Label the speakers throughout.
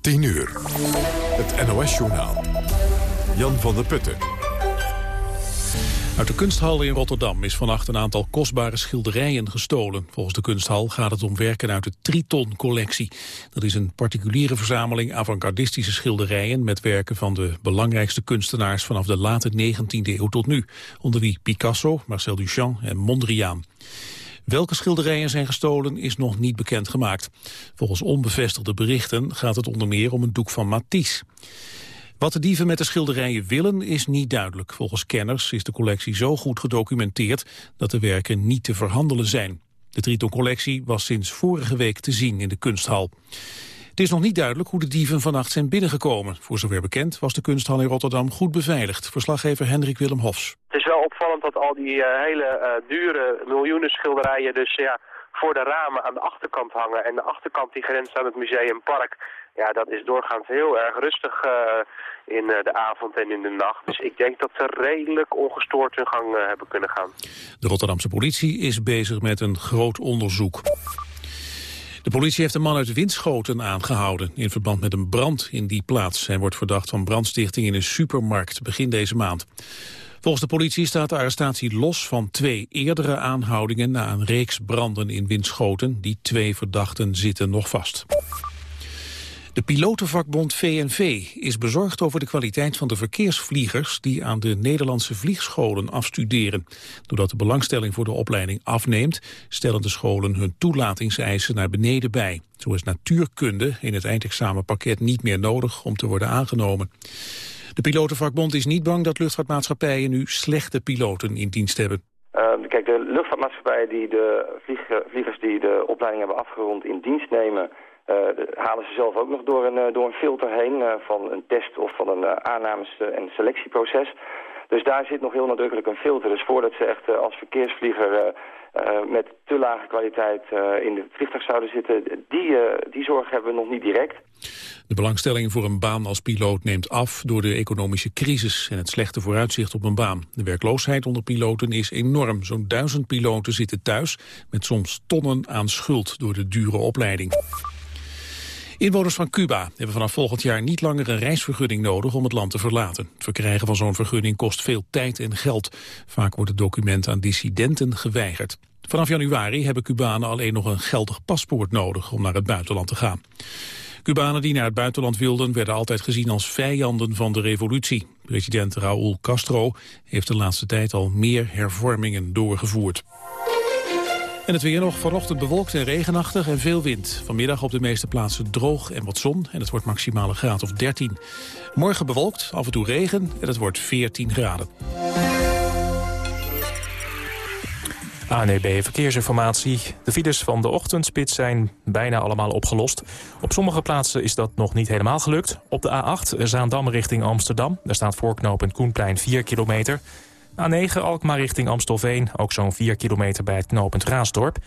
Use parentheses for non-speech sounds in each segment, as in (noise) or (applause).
Speaker 1: 10 uur. Het NOS-journaal. Jan van der Putten.
Speaker 2: Uit de kunsthal in Rotterdam is vannacht een aantal kostbare schilderijen gestolen. Volgens de kunsthal gaat het om werken uit de Triton-collectie. Dat is een particuliere verzameling avant-gardistische schilderijen... met werken van de belangrijkste kunstenaars vanaf de late 19e eeuw tot nu. Onder wie Picasso, Marcel Duchamp en Mondriaan. Welke schilderijen zijn gestolen is nog niet bekendgemaakt. Volgens onbevestigde berichten gaat het onder meer om een doek van Matisse. Wat de dieven met de schilderijen willen is niet duidelijk. Volgens kenners is de collectie zo goed gedocumenteerd dat de werken niet te verhandelen zijn. De Triton-collectie was sinds vorige week te zien in de kunsthal. Het is nog niet duidelijk hoe de dieven vannacht zijn binnengekomen. Voor zover bekend was de kunsthal in Rotterdam goed beveiligd. Verslaggever Hendrik Willem Hofs.
Speaker 3: Het is wel opvallend dat al die uh, hele uh, dure miljoenen schilderijen dus ja, voor de ramen aan de achterkant hangen. En de achterkant die grenst aan het museumpark. Ja, dat is doorgaans heel erg rustig uh, in de avond en in de nacht. Dus ik denk dat ze redelijk ongestoord hun gang hebben kunnen gaan.
Speaker 2: De Rotterdamse politie is bezig met een groot onderzoek. De politie heeft een man uit Winschoten aangehouden in verband met een brand in die plaats. Hij wordt verdacht van brandstichting in een supermarkt begin deze maand. Volgens de politie staat de arrestatie los van twee eerdere aanhoudingen na een reeks branden in Winschoten. Die twee verdachten zitten nog vast. De pilotenvakbond VNV is bezorgd over de kwaliteit van de verkeersvliegers die aan de Nederlandse vliegscholen afstuderen. Doordat de belangstelling voor de opleiding afneemt, stellen de scholen hun toelatingseisen naar beneden bij. Zo is natuurkunde in het eindexamenpakket niet meer nodig om te worden aangenomen. De pilotenvakbond is niet bang dat luchtvaartmaatschappijen nu slechte piloten in dienst hebben.
Speaker 4: Uh, kijk, de luchtvaartmaatschappijen die de vliegers die de opleiding hebben afgerond in dienst nemen halen ze zelf ook nog door een, uh, door een filter heen uh, van een test of van een aannames- en selectieproces. Dus daar zit nog heel nadrukkelijk een filter. Dus voordat ze echt als verkeersvlieger met te lage kwaliteit in het vliegtuig zouden zitten, die, die zorg hebben we nog niet direct.
Speaker 2: De belangstelling voor een baan als piloot neemt af door de economische crisis en het slechte vooruitzicht op een baan. De werkloosheid onder piloten is enorm. Zo'n duizend piloten zitten thuis met soms tonnen aan schuld door de dure opleiding. Inwoners van Cuba hebben vanaf volgend jaar niet langer een reisvergunning nodig om het land te verlaten. Het verkrijgen van zo'n vergunning kost veel tijd en geld. Vaak wordt het document aan dissidenten geweigerd. Vanaf januari hebben Cubanen alleen nog een geldig paspoort nodig om naar het buitenland te gaan. Cubanen die naar het buitenland wilden werden altijd gezien als vijanden van de revolutie. President Raúl Castro heeft de laatste tijd al meer hervormingen doorgevoerd. En het weer nog vanochtend bewolkt en regenachtig en veel wind. Vanmiddag op de meeste plaatsen droog en wat zon en het wordt maximaal een graad of 13. Morgen bewolkt, af en toe regen en het wordt 14 graden.
Speaker 5: ANEB Verkeersinformatie. De files van de ochtendspits zijn bijna allemaal opgelost. Op sommige plaatsen is dat nog niet helemaal gelukt. Op de A8 Zaandam richting Amsterdam. Daar staat voorknopend Koenplein 4 kilometer. A9 Alkmaar richting Amstelveen, ook zo'n 4 kilometer bij het knooppunt Raasdorp.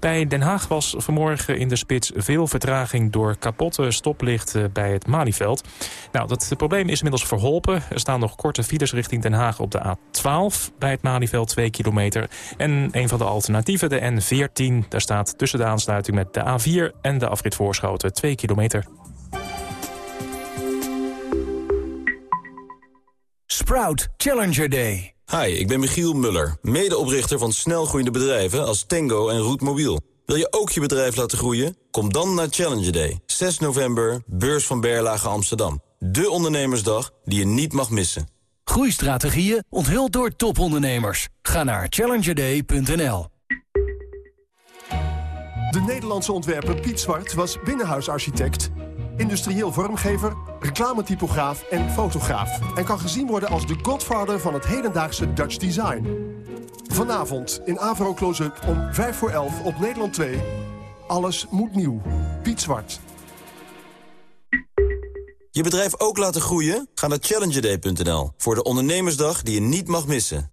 Speaker 5: Bij Den Haag was vanmorgen in de spits veel vertraging door kapotte stoplichten bij het Malieveld. Nou, dat probleem is inmiddels verholpen. Er staan nog korte files richting Den Haag op de A12 bij het Malieveld 2 kilometer. En een van de alternatieven, de N14, daar staat tussen de aansluiting met de A4 en de afrit Voorschoten 2 kilometer.
Speaker 6: Sprout Challenger Day.
Speaker 7: Hi, ik ben Michiel Muller, medeoprichter van snelgroeiende bedrijven als Tango en Roetmobiel. Wil je ook je bedrijf laten groeien? Kom dan naar Challenger Day, 6 november, beurs van Berlage Amsterdam. De ondernemersdag die je niet mag missen.
Speaker 6: Groeistrategieën onthuld door topondernemers. Ga naar challengerday.nl
Speaker 8: De Nederlandse ontwerper Piet Zwart was binnenhuisarchitect industrieel vormgever, reclametypograaf en fotograaf. En kan gezien worden als de godfather van het hedendaagse Dutch design. Vanavond in Avro Close-up om 5 voor 11 op Nederland 2. Alles moet nieuw. Piet Zwart.
Speaker 7: Je bedrijf ook laten groeien? Ga naar challengerday.nl voor de ondernemersdag die je niet mag missen.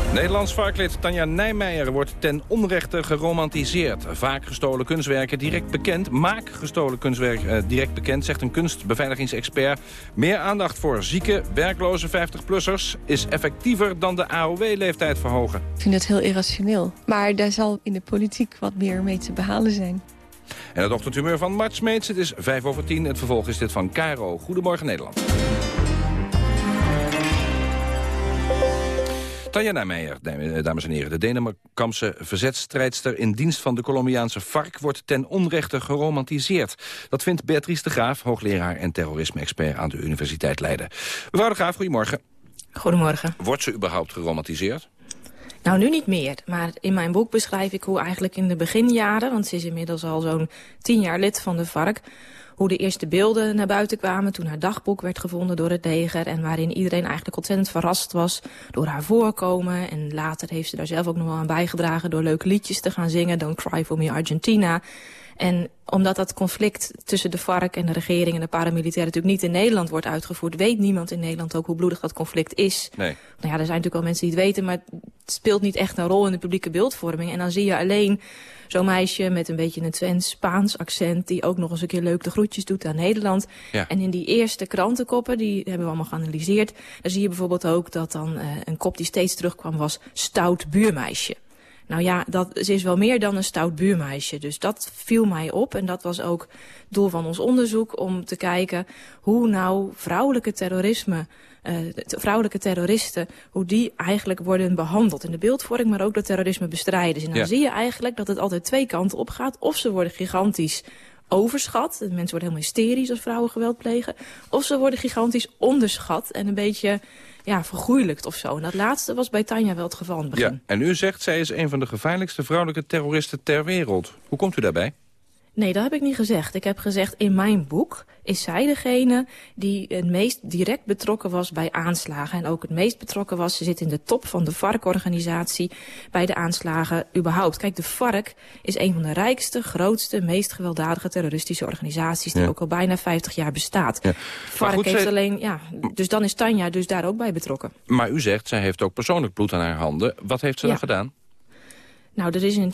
Speaker 9: Nederlands varklid Tanja Nijmeijer wordt ten onrechte geromantiseerd. Vaak gestolen kunstwerken direct bekend. Maak gestolen kunstwerk eh, direct bekend, zegt een kunstbeveiligingsexpert. Meer aandacht voor zieke, werkloze 50-plussers... is effectiever dan de AOW-leeftijd verhogen.
Speaker 10: Ik vind het heel irrationeel. Maar daar zal in de politiek wat meer mee te behalen zijn.
Speaker 9: En het ochtendhumeur van Mart Smeets. Het is 5 over 10. Het vervolg is dit van Caro. Goedemorgen Nederland. Tanja Nijmeijer, eh, dames en heren. De Denemarkamse verzetstrijdster in dienst van de Colombiaanse FARC... wordt ten onrechte geromantiseerd. Dat vindt Beatrice de Graaf, hoogleraar en terrorisme-expert... aan de Universiteit Leiden. Mevrouw de Graaf, goedemorgen.
Speaker 11: Goedemorgen.
Speaker 9: Wordt ze überhaupt geromantiseerd?
Speaker 11: Nou, nu niet meer. Maar in mijn boek beschrijf ik hoe eigenlijk in de beginjaren... want ze is inmiddels al zo'n tien jaar lid van de FARC hoe de eerste beelden naar buiten kwamen toen haar dagboek werd gevonden door het leger... en waarin iedereen eigenlijk ontzettend verrast was door haar voorkomen. En later heeft ze daar zelf ook nog wel aan bijgedragen door leuke liedjes te gaan zingen. Don't Cry For Me Argentina. En omdat dat conflict tussen de FARC en de regering en de paramilitairen natuurlijk niet in Nederland wordt uitgevoerd, weet niemand in Nederland ook hoe bloedig dat conflict is.
Speaker 9: Nee.
Speaker 11: Nou ja, er zijn natuurlijk wel mensen die het weten, maar het speelt niet echt een rol in de publieke beeldvorming. En dan zie je alleen zo'n meisje met een beetje een Twents-Spaans accent... die ook nog eens een keer leuk de groetjes doet aan Nederland.
Speaker 9: Ja.
Speaker 11: En in die eerste krantenkoppen, die hebben we allemaal geanalyseerd... daar zie je bijvoorbeeld ook dat dan uh, een kop die steeds terugkwam was... stout buurmeisje. Nou ja, dat, ze is wel meer dan een stout buurmeisje. Dus dat viel mij op. En dat was ook doel van ons onderzoek om te kijken hoe nou vrouwelijke terrorisme uh, vrouwelijke terroristen, hoe die eigenlijk worden behandeld in de beeldvorming, maar ook de terrorisme bestrijden. En dan
Speaker 9: Ja.
Speaker 11: zie je eigenlijk dat het altijd twee kanten op gaat. Of ze worden gigantisch overschat. Mensen worden helemaal hysterisch als vrouwen geweld plegen. Of ze worden gigantisch onderschat en een beetje ja, vergoeilijkt of zo. En dat laatste was bij Tanja wel het geval in.
Speaker 9: Ja, en u zegt zij is een van de gevaarlijkste vrouwelijke terroristen ter wereld. Hoe komt u daarbij?
Speaker 11: Nee, dat heb ik niet gezegd. Ik heb gezegd, in mijn boek is zij degene die het meest direct betrokken was bij aanslagen. En ook het meest betrokken was, ze zit in de top van de FARC-organisatie bij de aanslagen überhaupt. Kijk, de FARC is een van de rijkste, grootste, meest gewelddadige terroristische organisaties die
Speaker 9: Ja.
Speaker 11: ook al bijna 50 jaar bestaat.
Speaker 9: Ja. Goed,
Speaker 11: heeft
Speaker 9: zij-
Speaker 11: alleen, ja, dus dan is Tanja dus daar ook bij betrokken.
Speaker 9: Maar u zegt, zij heeft ook persoonlijk bloed aan haar handen. Wat heeft ze
Speaker 11: Ja.
Speaker 9: dan gedaan?
Speaker 11: Nou, er is in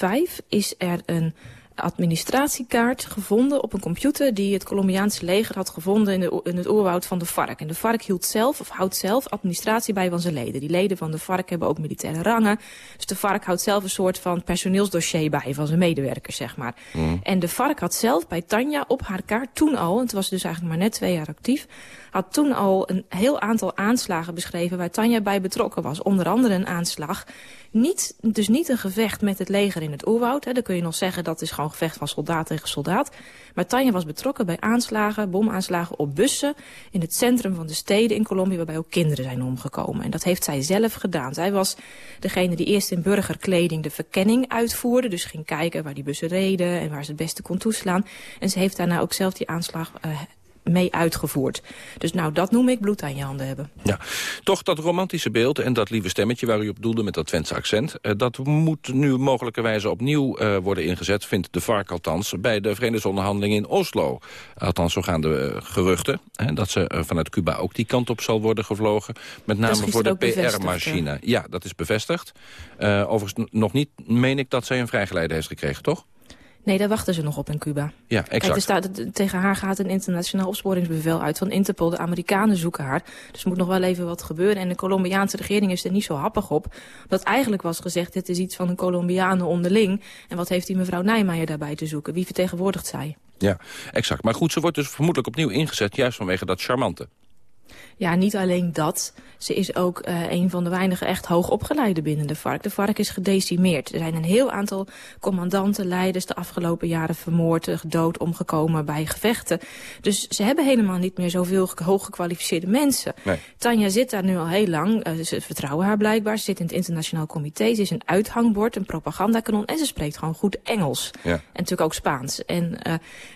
Speaker 11: 2005 is er een administratiekaart gevonden op een computer... die het Colombiaanse leger had gevonden in, de, o- in het oerwoud van de FARC. En de FARC hield zelf, of houdt zelf, administratie bij van zijn leden. Die leden van de FARC hebben ook militaire rangen. Dus de FARC houdt zelf een soort van personeelsdossier bij van zijn medewerkers, zeg maar. En de FARC had zelf bij Tanja op haar kaart toen al... en het was dus eigenlijk maar net twee jaar actief... had toen al een heel aantal aanslagen beschreven waar Tanja bij betrokken was. Onder andere een aanslag niet, dus niet een gevecht met het leger in het oerwoud. Hè. Dan kun je nog zeggen dat is gewoon gevecht van soldaat tegen soldaat. Maar Tanja was betrokken bij aanslagen, bomaanslagen op bussen... in het centrum van de steden in Colombia... waarbij ook kinderen zijn omgekomen. En dat heeft zij zelf gedaan. Zij was degene die eerst in burgerkleding de verkenning uitvoerde. Dus ging kijken waar die bussen reden en waar ze het beste kon toeslaan. En ze heeft daarna ook zelf die aanslag... eh, mee uitgevoerd. Dus nou, dat noem ik bloed aan je handen hebben.
Speaker 9: Ja, toch dat romantische beeld en dat lieve stemmetje waar u op doelde met dat Twentse accent... eh, dat moet nu mogelijkerwijze opnieuw eh, worden ingezet, vindt de VARC althans... bij de vredesonderhandelingen in Oslo. Althans, zo gaan de eh, geruchten hè, dat ze vanuit Cuba ook die kant op zal worden gevlogen. Met name voor de PR-machine. Ja, dat is bevestigd. Eh, overigens nog niet, meen ik, dat zij een vrijgeleide heeft gekregen, toch?
Speaker 11: Nee, daar wachten ze nog op in Cuba.
Speaker 9: Ja,
Speaker 11: Kijk,
Speaker 9: exact.
Speaker 11: er staat, tegen haar gaat een internationaal opsporingsbevel uit van Interpol. De Amerikanen zoeken haar. Dus er moet nog wel even wat gebeuren. En de Colombiaanse regering is er niet zo happig op. Dat eigenlijk was gezegd, dit is iets van een Colombianen onderling. En wat heeft die mevrouw Nijmeijer daarbij te zoeken? Wie vertegenwoordigt zij?
Speaker 9: Ja, exact. Maar goed, ze wordt dus vermoedelijk opnieuw ingezet... juist vanwege dat charmante.
Speaker 11: Ja, niet alleen dat. Ze is ook eh, een van de weinige echt hoogopgeleide binnen de vark. De vark is gedecimeerd. Er zijn een heel aantal commandanten, leiders de afgelopen jaren vermoord, eh, gedood, omgekomen bij gevechten. Dus ze hebben helemaal niet meer zoveel ge- hooggekwalificeerde mensen.
Speaker 9: Nee.
Speaker 11: Tanja zit daar nu al heel lang. Eh, ze vertrouwen haar blijkbaar. Ze zit in het internationaal comité. Ze is een uithangbord, een propagandakanon. En ze spreekt gewoon goed Engels.
Speaker 9: Ja.
Speaker 11: En natuurlijk ook Spaans. En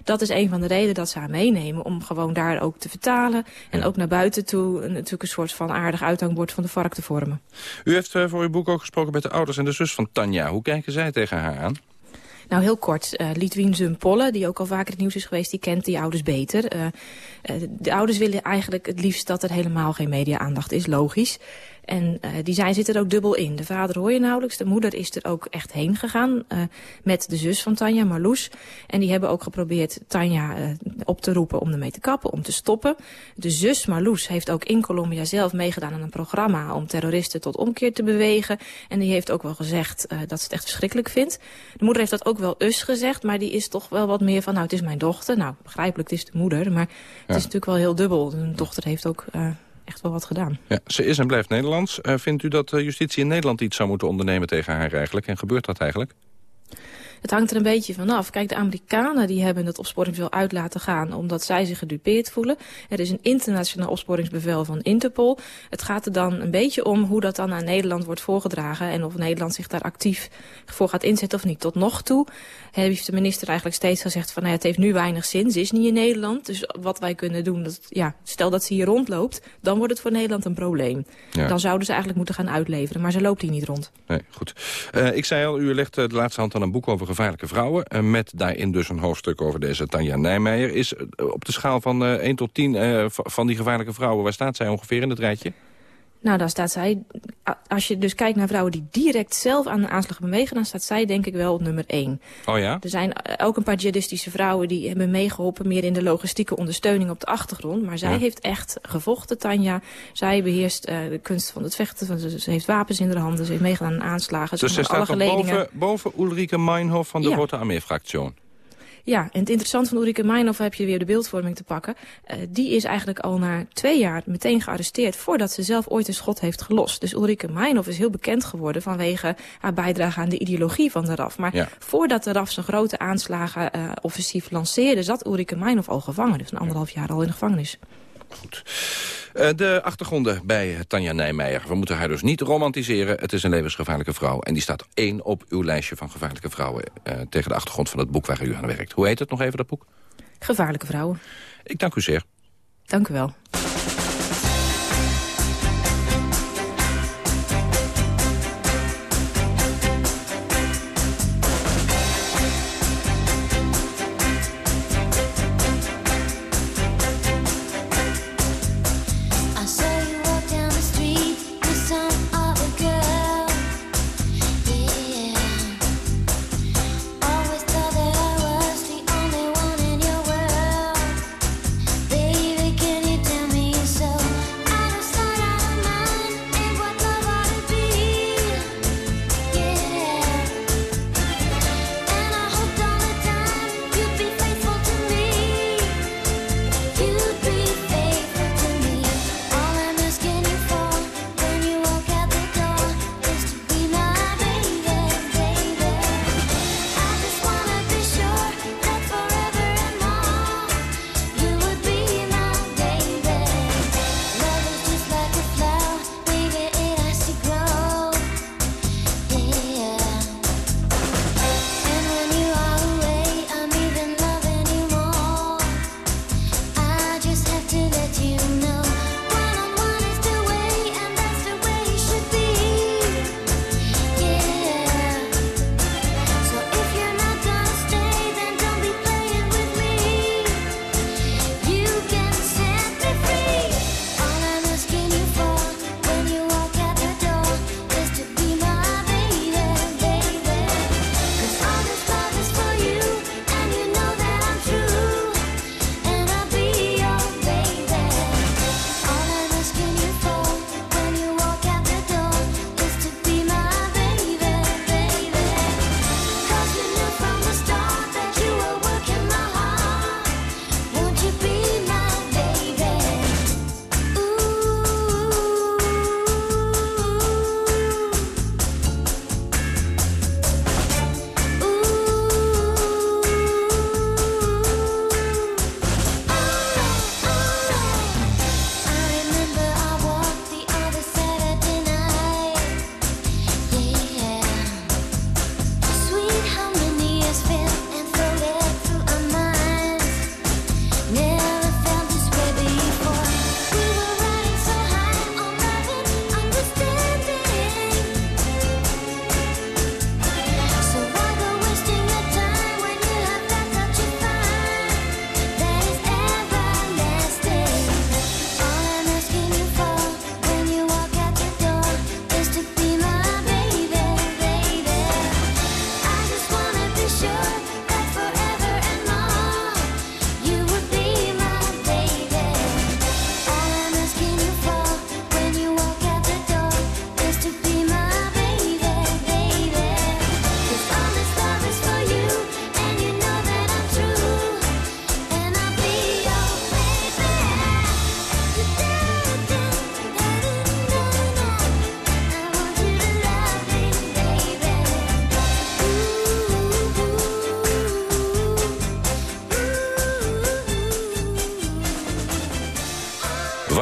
Speaker 11: dat is een van de redenen dat ze haar meenemen. Om gewoon daar ook te vertalen. En ook naar buiten toe natuurlijk een soort van aardig uithangbord van de vark te vormen.
Speaker 9: U heeft eh, voor uw boek ook gesproken met de ouders en de zus van Tanja. Hoe kijken zij tegen haar aan?
Speaker 11: Nou, heel kort. Uh, Lidwien Zumpolle, die ook al vaker het nieuws is geweest... die kent die ouders beter. Uh, de ouders willen eigenlijk het liefst dat er helemaal geen media-aandacht is, logisch. En uh, die zijn, zit er ook dubbel in. De vader hoor je nauwelijks. De moeder is er ook echt heen gegaan uh, met de zus van Tanja, Marloes. En die hebben ook geprobeerd Tanja uh, op te roepen om ermee te kappen, om te stoppen. De zus Marloes heeft ook in Colombia zelf meegedaan aan een programma om terroristen tot omkeer te bewegen. En die heeft ook wel gezegd dat ze het echt verschrikkelijk vindt. De moeder heeft dat ook wel us gezegd, maar die is toch wel wat meer van, nou het is mijn dochter. Nou, begrijpelijk, het is de moeder, maar ja. het is natuurlijk wel heel dubbel. Een dochter heeft ook echt wel wat gedaan.
Speaker 9: Ja, ze is en blijft Nederlands. Uh, vindt u dat uh, justitie in Nederland iets zou moeten ondernemen tegen haar eigenlijk? En gebeurt dat eigenlijk?
Speaker 11: Het hangt er een beetje vanaf. Kijk, de Amerikanen die hebben het opsporingsbevel uit laten gaan... omdat zij zich gedupeerd voelen. Er is een internationaal opsporingsbevel van Interpol. Het gaat er dan een beetje om hoe dat dan aan Nederland wordt voorgedragen... en of Nederland zich daar actief voor gaat inzetten of niet. Tot nog toe heeft de minister eigenlijk steeds gezegd... van nou ja, het heeft nu weinig zin, ze is niet in Nederland. Dus wat wij kunnen doen, dat, ja, stel dat ze hier rondloopt... dan wordt het voor Nederland een probleem. Ja. Dan zouden ze eigenlijk moeten gaan uitleveren. Maar ze loopt hier niet rond.
Speaker 9: Nee, goed. Uh, ik zei al, u legt de laatste hand aan een boek over gevaarlijke vrouwen. Uh, met daarin dus een hoofdstuk over deze Tanja Nijmeijer. Is uh, op de schaal van uh, 1 tot 10 van die gevaarlijke vrouwen... waar staat zij ongeveer in het rijtje?
Speaker 11: Nou, dan staat zij, als je dus kijkt naar vrouwen die direct zelf aan de aanslag bewegen... dan staat zij denk ik wel op nummer 1.
Speaker 9: Oh ja?
Speaker 11: Er zijn ook een paar jihadistische vrouwen die hebben meegeholpen... meer in de logistieke ondersteuning op de achtergrond. Maar zij ja. heeft echt gevochten, Tanja. Zij beheerst uh, de kunst van het vechten. Ze, ze, heeft wapens in haar handen, ze heeft meegedaan aan aanslagen.
Speaker 9: Dus ze staat alle boven, boven Ulrike Meinhof van de ja. Rote Armee-fractie?
Speaker 11: Ja, en het interessante van Ulrike Meinhof heb je weer de beeldvorming te pakken. Uh, die is eigenlijk al na twee jaar meteen gearresteerd... voordat ze zelf ooit een schot heeft gelost. Dus Ulrike Meinhof is heel bekend geworden... vanwege haar bijdrage aan de ideologie van de RAF. Maar ja. voordat de RAF zijn grote aanslagen uh, offensief lanceerde... zat Ulrike Meinhof al gevangen. Dus een anderhalf jaar al in de gevangenis.
Speaker 9: Goed. Uh, de achtergronden bij Tanja Nijmeijer. We moeten haar dus niet romantiseren. Het is een levensgevaarlijke vrouw. En die staat één op uw lijstje van gevaarlijke vrouwen... Uh, tegen de achtergrond van het boek waar u aan werkt. Hoe heet het nog even, dat boek?
Speaker 11: Gevaarlijke vrouwen.
Speaker 9: Ik dank u zeer.
Speaker 11: Dank u wel.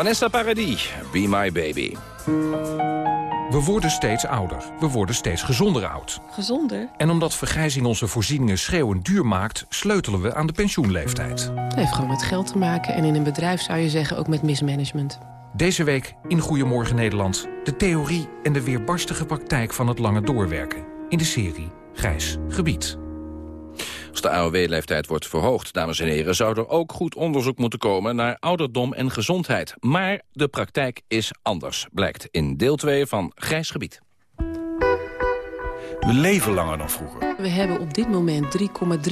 Speaker 9: Vanessa Paradis, Be My Baby.
Speaker 12: We worden steeds ouder. We worden steeds gezonder oud.
Speaker 10: Gezonder?
Speaker 12: En omdat vergrijzing onze voorzieningen schreeuwend duur maakt... sleutelen we aan de pensioenleeftijd.
Speaker 13: Het heeft gewoon met geld te maken. En in een bedrijf zou je zeggen ook met mismanagement.
Speaker 12: Deze week in Goedemorgen Nederland... de theorie en de weerbarstige praktijk van het lange doorwerken. In de serie Grijs Gebied.
Speaker 9: Als de AOW-leeftijd wordt verhoogd, dames en heren... zou er ook goed onderzoek moeten komen naar ouderdom en gezondheid. Maar de praktijk is anders, blijkt in deel 2 van Grijs Gebied.
Speaker 14: We leven langer dan vroeger.
Speaker 13: We hebben op dit moment 3,3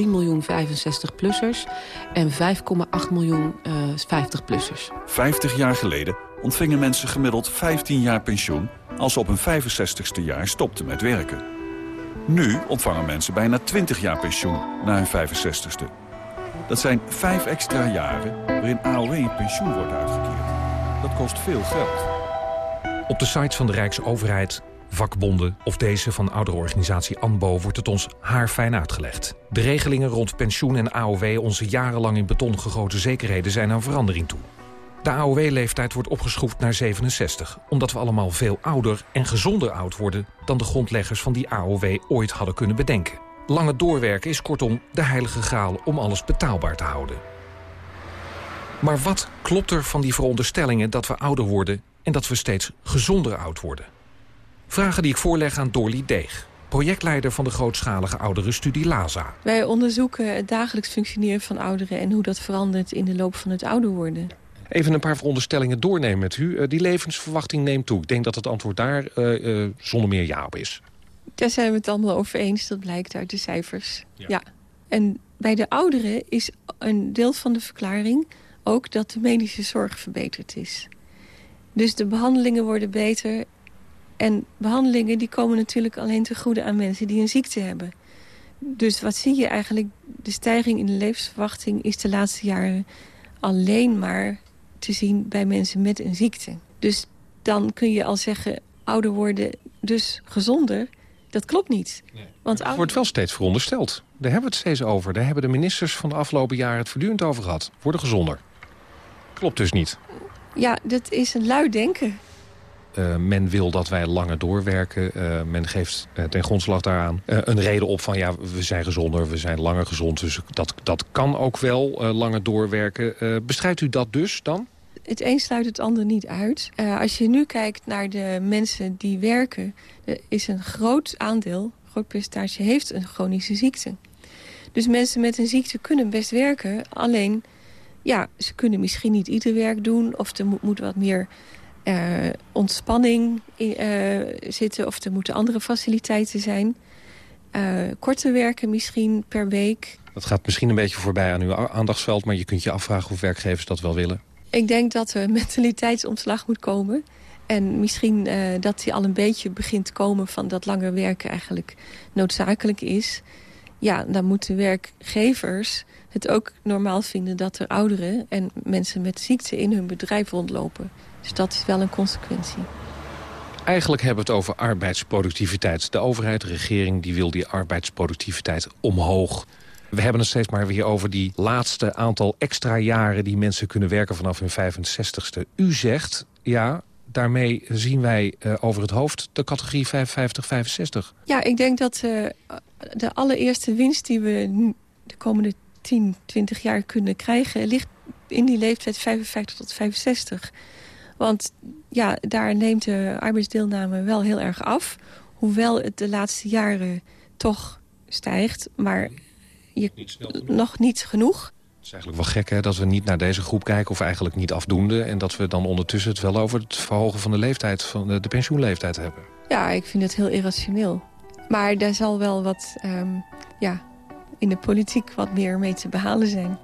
Speaker 13: miljoen 65-plussers en 5,8 miljoen uh, 50-plussers.
Speaker 14: 50 jaar geleden ontvingen mensen gemiddeld 15 jaar pensioen... als ze op hun 65ste jaar stopten met werken. Nu ontvangen mensen bijna 20 jaar pensioen na hun 65ste. Dat zijn vijf extra jaren waarin AOW een pensioen wordt uitgekeerd. Dat kost veel geld.
Speaker 12: Op de sites van de Rijksoverheid, vakbonden of deze van ouderorganisatie ANBO... wordt het ons haarfijn uitgelegd. De regelingen rond pensioen en AOW, onze jarenlang in beton gegoten zekerheden... zijn aan verandering toe. De AOW-leeftijd wordt opgeschroefd naar 67... omdat we allemaal veel ouder en gezonder oud worden... dan de grondleggers van die AOW ooit hadden kunnen bedenken. Lange doorwerken is kortom de heilige graal om alles betaalbaar te houden. Maar wat klopt er van die veronderstellingen dat we ouder worden... en dat we steeds gezonder oud worden? Vragen die ik voorleg aan Dorly Deeg projectleider van de grootschalige ouderenstudie LAZA.
Speaker 10: Wij onderzoeken het dagelijks functioneren van ouderen... en hoe dat verandert in de loop van het ouder worden.
Speaker 15: Even een paar veronderstellingen doornemen met u. Uh, die levensverwachting neemt toe. Ik denk dat het antwoord daar uh, uh, zonder meer ja op is.
Speaker 10: Daar zijn we het allemaal over eens. Dat blijkt uit de cijfers. Ja. ja. En bij de ouderen is een deel van de verklaring ook dat de medische zorg verbeterd is. Dus de behandelingen worden beter. En behandelingen die komen natuurlijk alleen te goede aan mensen die een ziekte hebben. Dus wat zie je eigenlijk? De stijging in de levensverwachting is de laatste jaren alleen maar te zien bij mensen met een ziekte. Dus dan kun je al zeggen, ouder worden, dus gezonder. Dat klopt niet.
Speaker 15: Nee. Want het wordt wel steeds verondersteld. Daar hebben we het steeds over. Daar hebben de ministers van de afgelopen jaren het voortdurend over gehad. Worden gezonder. Klopt dus niet.
Speaker 10: Ja, dat is een luid denken.
Speaker 15: Uh, men wil dat wij langer doorwerken. Uh, men geeft uh, ten grondslag daaraan een reden op van... ja, we zijn gezonder, we zijn langer gezond. Dus dat, dat kan ook wel langer doorwerken. bestrijdt u dat dus dan?
Speaker 10: Het een sluit het ander niet uit. als je nu kijkt naar de mensen die werken... er is een groot aandeel, een groot percentage, heeft een chronische ziekte. Dus mensen met een ziekte kunnen best werken. Alleen, ja, ze kunnen misschien niet ieder werk doen... of er moet, wat meer uh, ontspanning uh, zitten of er moeten andere faciliteiten zijn. Korter werken misschien per week.
Speaker 15: Dat gaat misschien een beetje voorbij aan uw aandachtsveld... maar je kunt je afvragen of werkgevers dat wel willen.
Speaker 10: Ik denk dat er mentaliteitsomslag moet komen. En misschien dat die al een beetje begint te komen... van dat langer werken eigenlijk noodzakelijk is. Ja, dan moeten werkgevers het ook normaal vinden... dat er ouderen en mensen met ziekte in hun bedrijf rondlopen. Dus dat is wel een consequentie.
Speaker 15: Eigenlijk hebben we het over arbeidsproductiviteit. De overheid, de regering, die wil die arbeidsproductiviteit omhoog. We hebben het steeds maar weer over die laatste aantal extra jaren... die mensen kunnen werken vanaf hun 65ste. U zegt, ja, daarmee zien wij uh, over het hoofd de categorie 55-65.
Speaker 10: Ja, ik denk dat uh, de allereerste winst die we de komende 10, 20 jaar kunnen krijgen... ligt in die leeftijd 55 tot 65. Want ja, daar neemt de arbeidsdeelname wel heel erg af. Hoewel het de laatste jaren toch stijgt, maar je, niet nog niet genoeg.
Speaker 15: Het is eigenlijk wel gek hè, dat we niet naar deze groep kijken... of eigenlijk niet afdoende. En dat we dan ondertussen het wel over het verhogen van de leeftijd... van de, de pensioenleeftijd hebben.
Speaker 10: Ja, ik vind het heel irrationeel. Maar daar zal wel wat um, ja, in de politiek wat meer mee te behalen zijn.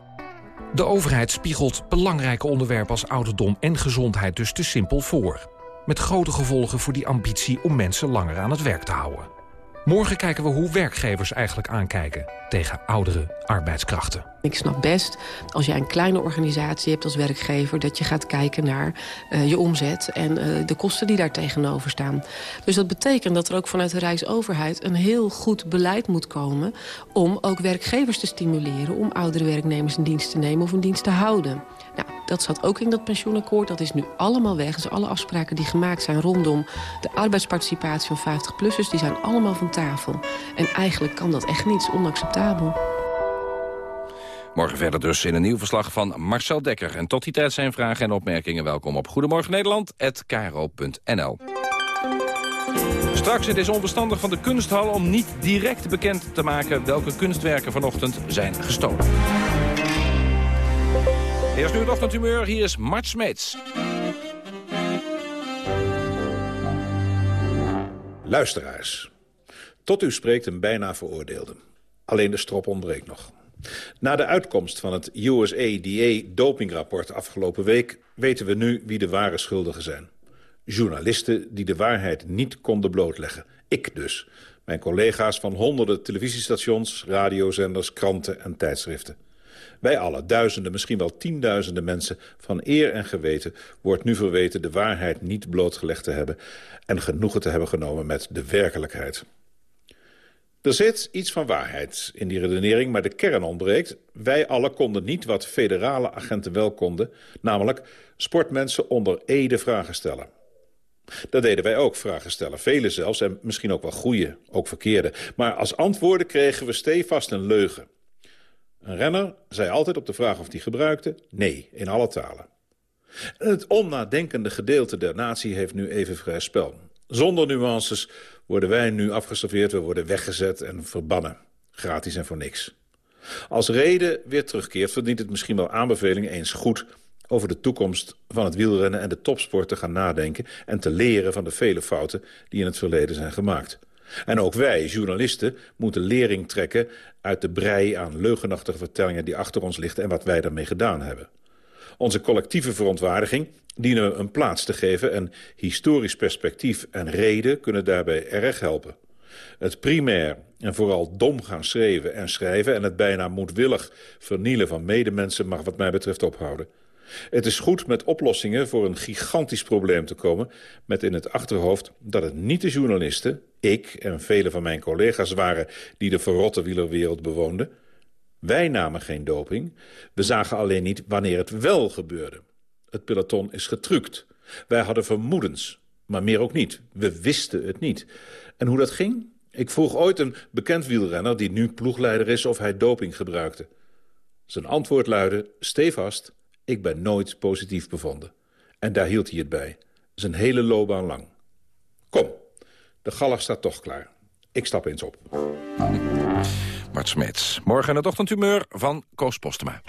Speaker 12: De overheid spiegelt belangrijke onderwerpen als ouderdom en gezondheid dus te simpel voor. Met grote gevolgen voor die ambitie om mensen langer aan het werk te houden. Morgen kijken we hoe werkgevers eigenlijk aankijken tegen oudere arbeidskrachten.
Speaker 13: Ik snap best, als jij een kleine organisatie hebt als werkgever... dat je gaat kijken naar uh, je omzet en uh, de kosten die daar tegenover staan. Dus dat betekent dat er ook vanuit de Rijksoverheid... een heel goed beleid moet komen om ook werkgevers te stimuleren... om oudere werknemers in dienst te nemen of in dienst te houden. Nou, dat zat ook in dat pensioenakkoord. Dat is nu allemaal weg. Dus alle afspraken die gemaakt zijn rondom de arbeidsparticipatie van 50-plussers... die zijn allemaal van tafel. En eigenlijk kan dat echt niet. onacceptabel.
Speaker 9: Morgen verder dus in een nieuw verslag van Marcel Dekker. En tot die tijd zijn vragen en opmerkingen welkom op Goedemorgen Nederland@kro.nl. Straks, het is onverstandig van de kunsthal om niet direct bekend te maken... welke kunstwerken vanochtend zijn gestolen. Eerst nu het ochtendhumeur, hier is Mart Smeets.
Speaker 16: Luisteraars, tot u spreekt een bijna veroordeelde. Alleen de strop ontbreekt nog. Na de uitkomst van het USA-DA-dopingrapport afgelopen week... weten we nu wie de ware schuldigen zijn. Journalisten die de waarheid niet konden blootleggen. Ik dus. Mijn collega's van honderden televisiestations, radiozenders, kranten en tijdschriften. Wij alle, duizenden, misschien wel tienduizenden mensen van eer en geweten... wordt nu verweten de waarheid niet blootgelegd te hebben... en genoegen te hebben genomen met de werkelijkheid. Er zit iets van waarheid in die redenering, maar de kern ontbreekt. Wij alle konden niet wat federale agenten wel konden... namelijk sportmensen onder ede vragen stellen. Dat deden wij ook, vragen stellen. Vele zelfs, en misschien ook wel goede, ook verkeerde. Maar als antwoorden kregen we stevast een leugen. Een renner zei altijd op de vraag of hij gebruikte... nee, in alle talen. En het onnadenkende gedeelte der natie heeft nu even vrij spel. Zonder nuances worden wij nu afgeserveerd, we worden weggezet en verbannen. Gratis en voor niks. Als reden weer terugkeert, verdient het misschien wel aanbeveling eens goed over de toekomst van het wielrennen en de topsport te gaan nadenken... en te leren van de vele fouten die in het verleden zijn gemaakt. En ook wij, journalisten, moeten lering trekken uit de brei aan leugenachtige vertellingen die achter ons ligt en wat wij daarmee gedaan hebben. Onze collectieve verontwaardiging dienen we een plaats te geven... en historisch perspectief en reden kunnen daarbij erg helpen. Het primair en vooral dom gaan schreeuwen en schrijven... en het bijna moedwillig vernielen van medemensen mag wat mij betreft ophouden. Het is goed met oplossingen voor een gigantisch probleem te komen... met in het achterhoofd dat het niet de journalisten, ik en vele van mijn collega's waren... die de verrotte wielerwereld bewoonden. Wij namen geen doping. We zagen alleen niet wanneer het wel gebeurde. Het peloton is getrukt. Wij hadden vermoedens, maar meer ook niet. We wisten het niet. En hoe dat ging? Ik vroeg ooit een bekend wielrenner, die nu ploegleider is... of hij doping gebruikte. Zijn antwoord luidde, stevast, ik ben nooit positief bevonden. En daar hield hij het bij. Zijn hele loopbaan lang. Kom, de gallig staat toch klaar. Ik stap eens op.
Speaker 9: Mart Smeets. Morgen het ochtendhumeur van Koos Postema.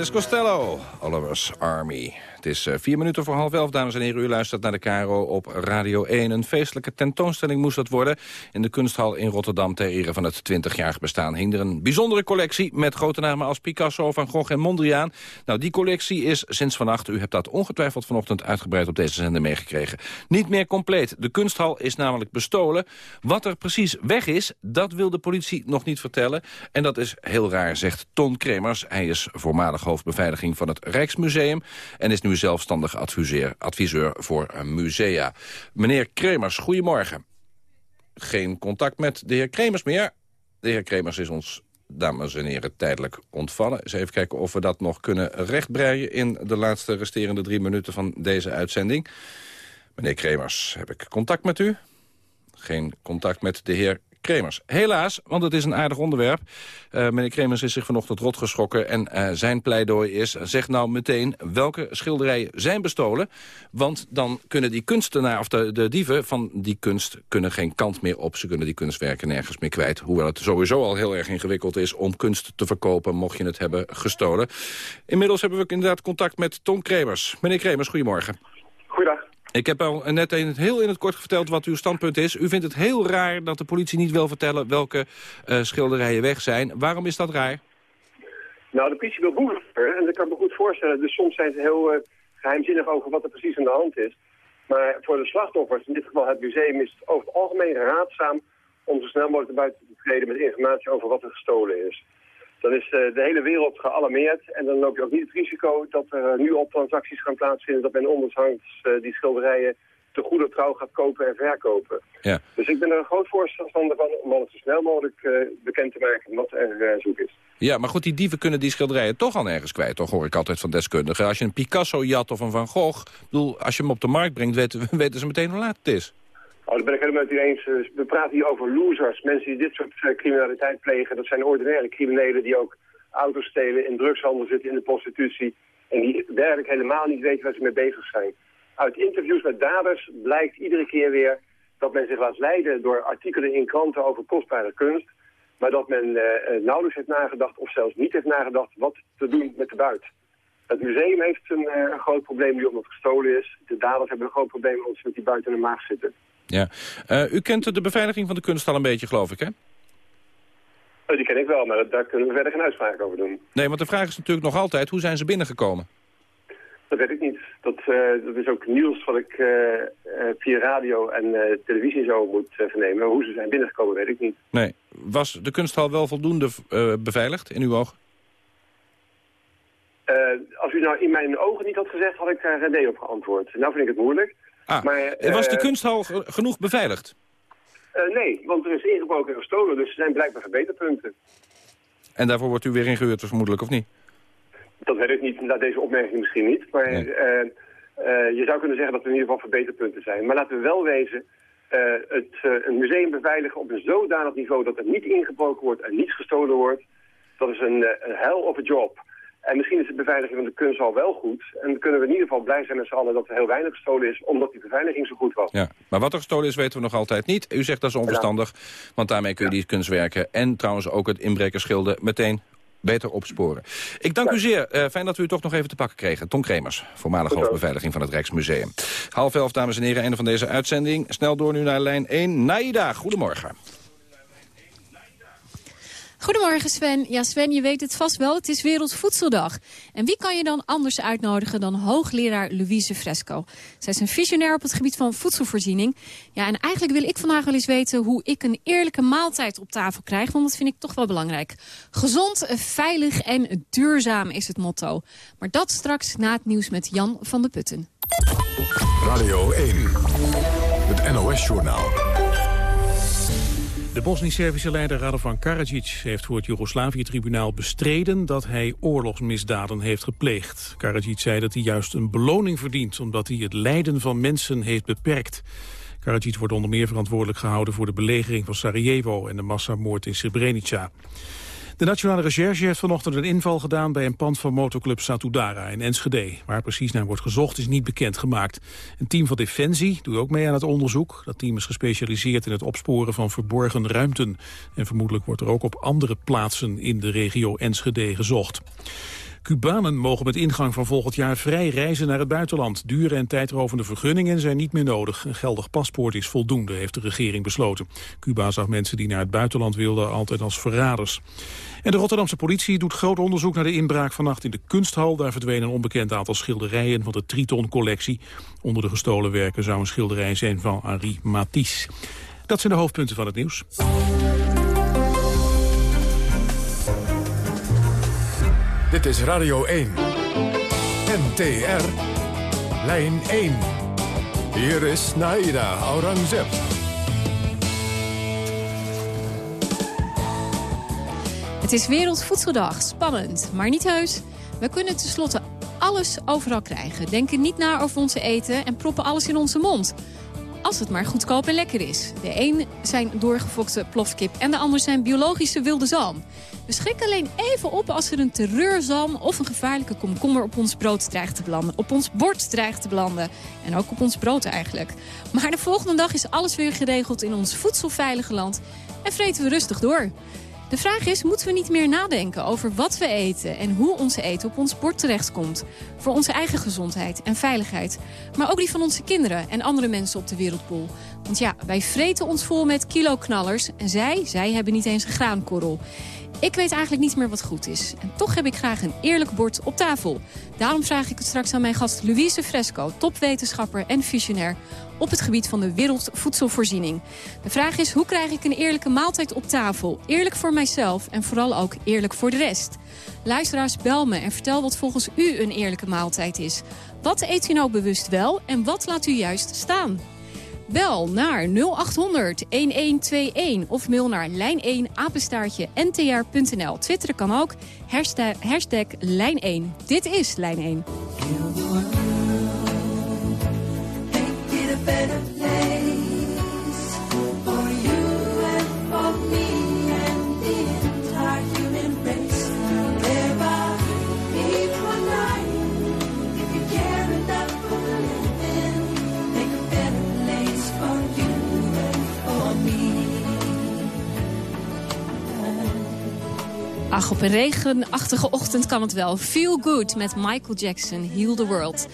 Speaker 9: Elvis Costello, Oliver's Army. Het is eh, vier minuten voor half elf, dames en heren. U luistert naar de Caro op Radio 1. Een feestelijke tentoonstelling moest dat worden. In de kunsthal in Rotterdam ter ere van het 20-jarig bestaan... hing er een bijzondere collectie met grote namen als Picasso, Van Gogh en Mondriaan. Nou, die collectie is sinds vannacht, u hebt dat ongetwijfeld vanochtend uitgebreid op deze zender meegekregen, niet meer compleet. De kunsthal is namelijk bestolen. Wat er precies weg is, dat wil de politie nog niet vertellen. En dat is heel raar, zegt Ton Kremers. Hij is voormalig hoofdbeveiliging van het Rijksmuseum... en is nu zelfstandig adviseur, adviseur voor musea. Meneer Kremers, goedemorgen. Geen contact met de heer Kremers meer. De heer Kremers is ons, dames en heren, tijdelijk ontvallen. Eens even kijken of we dat nog kunnen rechtbreien... in de laatste resterende drie minuten van deze uitzending. Meneer Kremers, heb ik contact met u? Geen contact met de heer Kremers. Helaas, want het is een aardig onderwerp. Uh, meneer Kremers is zich vanochtend rot geschrokken en uh, zijn pleidooi is... zeg nou meteen welke schilderijen zijn bestolen. Want dan kunnen die kunstenaar, of de, de dieven van die kunst... kunnen geen kant meer op. Ze kunnen die kunstwerken nergens meer kwijt. Hoewel het sowieso al heel erg ingewikkeld is om kunst te verkopen... mocht je het hebben gestolen. Inmiddels hebben we inderdaad contact met Tom Kremers. Meneer Kremers, goedemorgen.
Speaker 17: Goedendag.
Speaker 9: Ik heb al net in heel in het kort verteld wat uw standpunt is. U vindt het heel raar dat de politie niet wil vertellen welke uh, schilderijen weg zijn. Waarom is dat raar?
Speaker 17: Nou, de politie wil boeven. En dat kan ik me goed voorstellen. Dus soms zijn ze heel uh, geheimzinnig over wat er precies aan de hand is. Maar voor de slachtoffers, in dit geval het museum, is het over het algemeen raadzaam om zo snel mogelijk buiten te treden met informatie over wat er gestolen is. Dan is uh, de hele wereld gealarmeerd en dan loop je ook niet het risico dat er nu al transacties gaan plaatsvinden, dat men onderhands uh, die schilderijen te goede trouw gaat kopen en verkopen.
Speaker 9: Ja.
Speaker 17: Dus ik ben er een groot voorstander van om alles zo snel mogelijk uh, bekend te maken wat er zoek is.
Speaker 9: Ja, maar goed, die dieven kunnen die schilderijen toch al nergens kwijt, toch hoor ik altijd van deskundigen. Als je een Picasso jat of een Van Gogh, bedoel, als je hem op de markt brengt, weten, (laughs) weten ze meteen hoe laat het is.
Speaker 17: Oh, dat ben ik helemaal met u eens. We praten hier over losers. Mensen die dit soort uh, criminaliteit plegen. Dat zijn ordinaire criminelen die ook auto's stelen, in drugshandel zitten, in de prostitutie. En die werkelijk helemaal niet weten waar ze mee bezig zijn. Uit interviews met daders blijkt iedere keer weer dat men zich laat leiden door artikelen in kranten over kostbare kunst. Maar dat men uh, nauwelijks heeft nagedacht of zelfs niet heeft nagedacht wat te doen met de buit. Het museum heeft een, groot probleem nu omdat het gestolen is. De daders hebben een groot probleem omdat ze met die buit in de maag zitten.
Speaker 9: Ja. Uh, u kent de beveiliging van de kunst al een beetje, geloof ik, hè?
Speaker 17: Oh, die ken ik wel, maar daar kunnen we verder geen uitspraak over doen.
Speaker 9: Nee, want de vraag is natuurlijk nog altijd, hoe zijn ze binnengekomen?
Speaker 17: Dat weet ik niet. Dat, uh, dat is ook nieuws wat ik uh, uh, via radio en televisie zo moet vernemen. Hoe ze zijn binnengekomen, weet ik niet.
Speaker 9: Nee. Was de kunsthal wel voldoende beveiligd, in uw ogen?
Speaker 17: als u nou in mijn ogen niet had gezegd, had ik daar nee op geantwoord. Nou vind ik het moeilijk.
Speaker 9: Ah,
Speaker 17: maar,
Speaker 9: was de kunsthal genoeg beveiligd?
Speaker 17: Uh, nee, want er is ingebroken en gestolen, dus er zijn blijkbaar verbeterpunten.
Speaker 9: En daarvoor wordt u weer ingehuurd, vermoedelijk, of niet?
Speaker 17: Dat weet ik niet, na deze opmerking misschien niet. Maar nee. uh, uh, je zou kunnen zeggen dat er in ieder geval verbeterpunten zijn. Maar laten we wel wezen, het een museum beveiligen op een zodanig niveau... dat er niet ingebroken wordt en niet gestolen wordt... dat is een, een hell of a job. En misschien is de beveiliging van de kunst al wel goed. En kunnen we in ieder geval blij zijn met z'n allen dat er heel weinig gestolen is, omdat die beveiliging zo goed was.
Speaker 9: Ja, maar wat er gestolen is weten we nog altijd niet. U zegt dat is onverstandig, want daarmee kun je die kunstwerken en trouwens ook het inbrekerschilden meteen beter opsporen. Ik dank ja. u zeer. Uh, fijn dat we u toch nog even te pakken kregen. Tom Kremers, voormalig hoofdbeveiliging van het Rijksmuseum. Half elf, dames en heren, einde van deze uitzending. Snel door nu naar lijn 1. Naida, goedemorgen.
Speaker 18: Goedemorgen Sven. Ja Sven, je weet het vast wel. Het is Wereldvoedseldag. En wie kan je dan anders uitnodigen dan hoogleraar Louise Fresco? Zij is een visionair op het gebied van voedselvoorziening. Ja, en eigenlijk wil ik vandaag wel eens weten hoe ik een eerlijke maaltijd op tafel krijg. Want dat vind ik toch wel belangrijk. Gezond, veilig en duurzaam is het motto. Maar dat straks na het nieuws met Jan van der Putten.
Speaker 1: Radio 1, het NOS-journaal.
Speaker 2: De Bosnisch-Servische leider Radovan Karadzic heeft voor het Joegoslavië-tribunaal bestreden dat hij oorlogsmisdaden heeft gepleegd. Karadzic zei dat hij juist een beloning verdient omdat hij het lijden van mensen heeft beperkt. Karadzic wordt onder meer verantwoordelijk gehouden voor de belegering van Sarajevo en de massamoord in Srebrenica. De Nationale Recherche heeft vanochtend een inval gedaan bij een pand van motoclub Satudara in Enschede. Waar precies naar wordt gezocht is niet bekendgemaakt. Een team van Defensie doet ook mee aan het onderzoek. Dat team is gespecialiseerd in het opsporen van verborgen ruimten. En vermoedelijk wordt er ook op andere plaatsen in de regio Enschede gezocht. Cubanen mogen met ingang van volgend jaar vrij reizen naar het buitenland. Dure en tijdrovende vergunningen zijn niet meer nodig. Een geldig paspoort is voldoende, heeft de regering besloten. Cuba zag mensen die naar het buitenland wilden altijd als verraders. En de Rotterdamse politie doet groot onderzoek naar de inbraak vannacht in de kunsthal. Daar verdween een onbekend aantal schilderijen van de Triton-collectie. Onder de gestolen werken zou een schilderij zijn van Henri Matisse. Dat zijn de hoofdpunten van het nieuws.
Speaker 1: Dit is Radio 1. NTR. Lijn 1. Hier is Naida Aurangzeb.
Speaker 18: Het is Wereldvoedseldag. Spannend, maar niet heus. We kunnen tenslotte alles overal krijgen. Denken niet na over onze eten en proppen alles in onze mond. Als het maar goedkoop en lekker is. De een zijn doorgefokte plofkip en de ander zijn biologische wilde zalm. We schrikken alleen even op als er een terreurzalm of een gevaarlijke komkommer op ons brood dreigt te belanden. Op ons bord dreigt te belanden. En ook op ons brood eigenlijk. Maar de volgende dag is alles weer geregeld in ons voedselveilige land. En vreten we rustig door. De vraag is, moeten we niet meer nadenken over wat we eten... en hoe onze eten op ons bord terechtkomt? Voor onze eigen gezondheid en veiligheid. Maar ook die van onze kinderen en andere mensen op de wereldbol. Want ja, wij vreten ons vol met kiloknallers... en zij, zij hebben niet eens een graankorrel. Ik weet eigenlijk niet meer wat goed is. En toch heb ik graag een eerlijk bord op tafel. Daarom vraag ik het straks aan mijn gast Louise Fresco... topwetenschapper en visionair op het gebied van de wereldvoedselvoorziening. De vraag is, hoe krijg ik een eerlijke maaltijd op tafel? Eerlijk voor mijzelf en vooral ook eerlijk voor de rest. Luisteraars, bel me en vertel wat volgens u een eerlijke maaltijd is. Wat eet u nou bewust wel en wat laat u juist staan? Bel naar 0800 1121 of mail naar lijn1 apenstaartje ntr.nl. Twitteren kan ook. Hashtag, hashtag lijn1. Dit is lijn 1.
Speaker 19: it a better place
Speaker 18: Op een regenachtige ochtend kan het wel. Feel Good met Michael Jackson, Heal the World.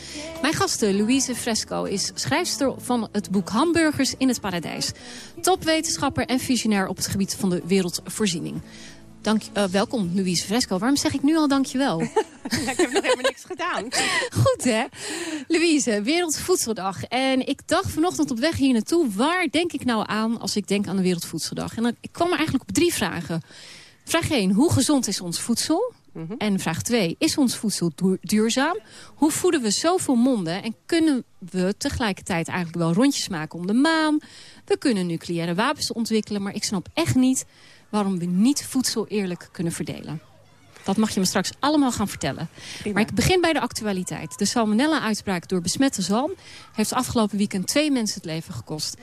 Speaker 18: Mijn gasten Louise Fresco is schrijfster van het boek Hamburgers in het Paradijs. Topwetenschapper en visionair op het gebied van de wereldvoorziening. Dank, eh, welkom, Louise Fresco. Waarom zeg ik nu al dankjewel? (laughs)
Speaker 20: ik heb nog helemaal niks gedaan. (laughs)
Speaker 18: Goed, hè? Louise, Wereldvoedseldag. En ik dacht vanochtend op weg hier naartoe... waar denk ik nou aan als ik denk aan de Wereldvoedseldag? En dan, ik kwam er eigenlijk op drie vragen. Vraag 1, hoe gezond is ons voedsel? En vraag 2, is ons voedsel duur- duurzaam? Hoe voeden we zoveel monden? En kunnen we tegelijkertijd eigenlijk wel rondjes maken om de maan? We kunnen nucleaire wapens ontwikkelen, maar ik snap echt niet... waarom we niet voedsel eerlijk kunnen verdelen. Dat mag je me straks allemaal gaan vertellen. Maar ik begin bij de actualiteit. De salmonella-uitbraak door besmette zalm... heeft afgelopen weekend twee mensen het leven gekost.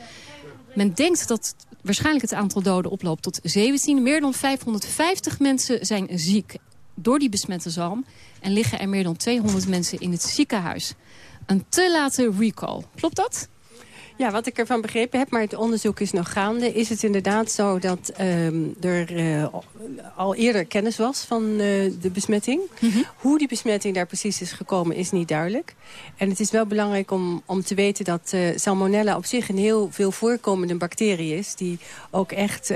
Speaker 18: Men denkt dat waarschijnlijk het aantal doden oploopt tot 17. Meer dan 550 mensen zijn ziek door die besmette zalm. En liggen er meer dan 200 mensen in het ziekenhuis. Een te late recall. Klopt dat?
Speaker 20: Ja, wat ik ervan begrepen heb, maar het onderzoek is nog gaande... is het inderdaad zo dat ehm, er eh, al eerder kennis was van eh, de besmetting. Hoe die besmetting daar precies is gekomen is niet duidelijk. En het is wel belangrijk om, om te weten dat eh, salmonella op zich... een heel veel voorkomende bacterie is... die ook echt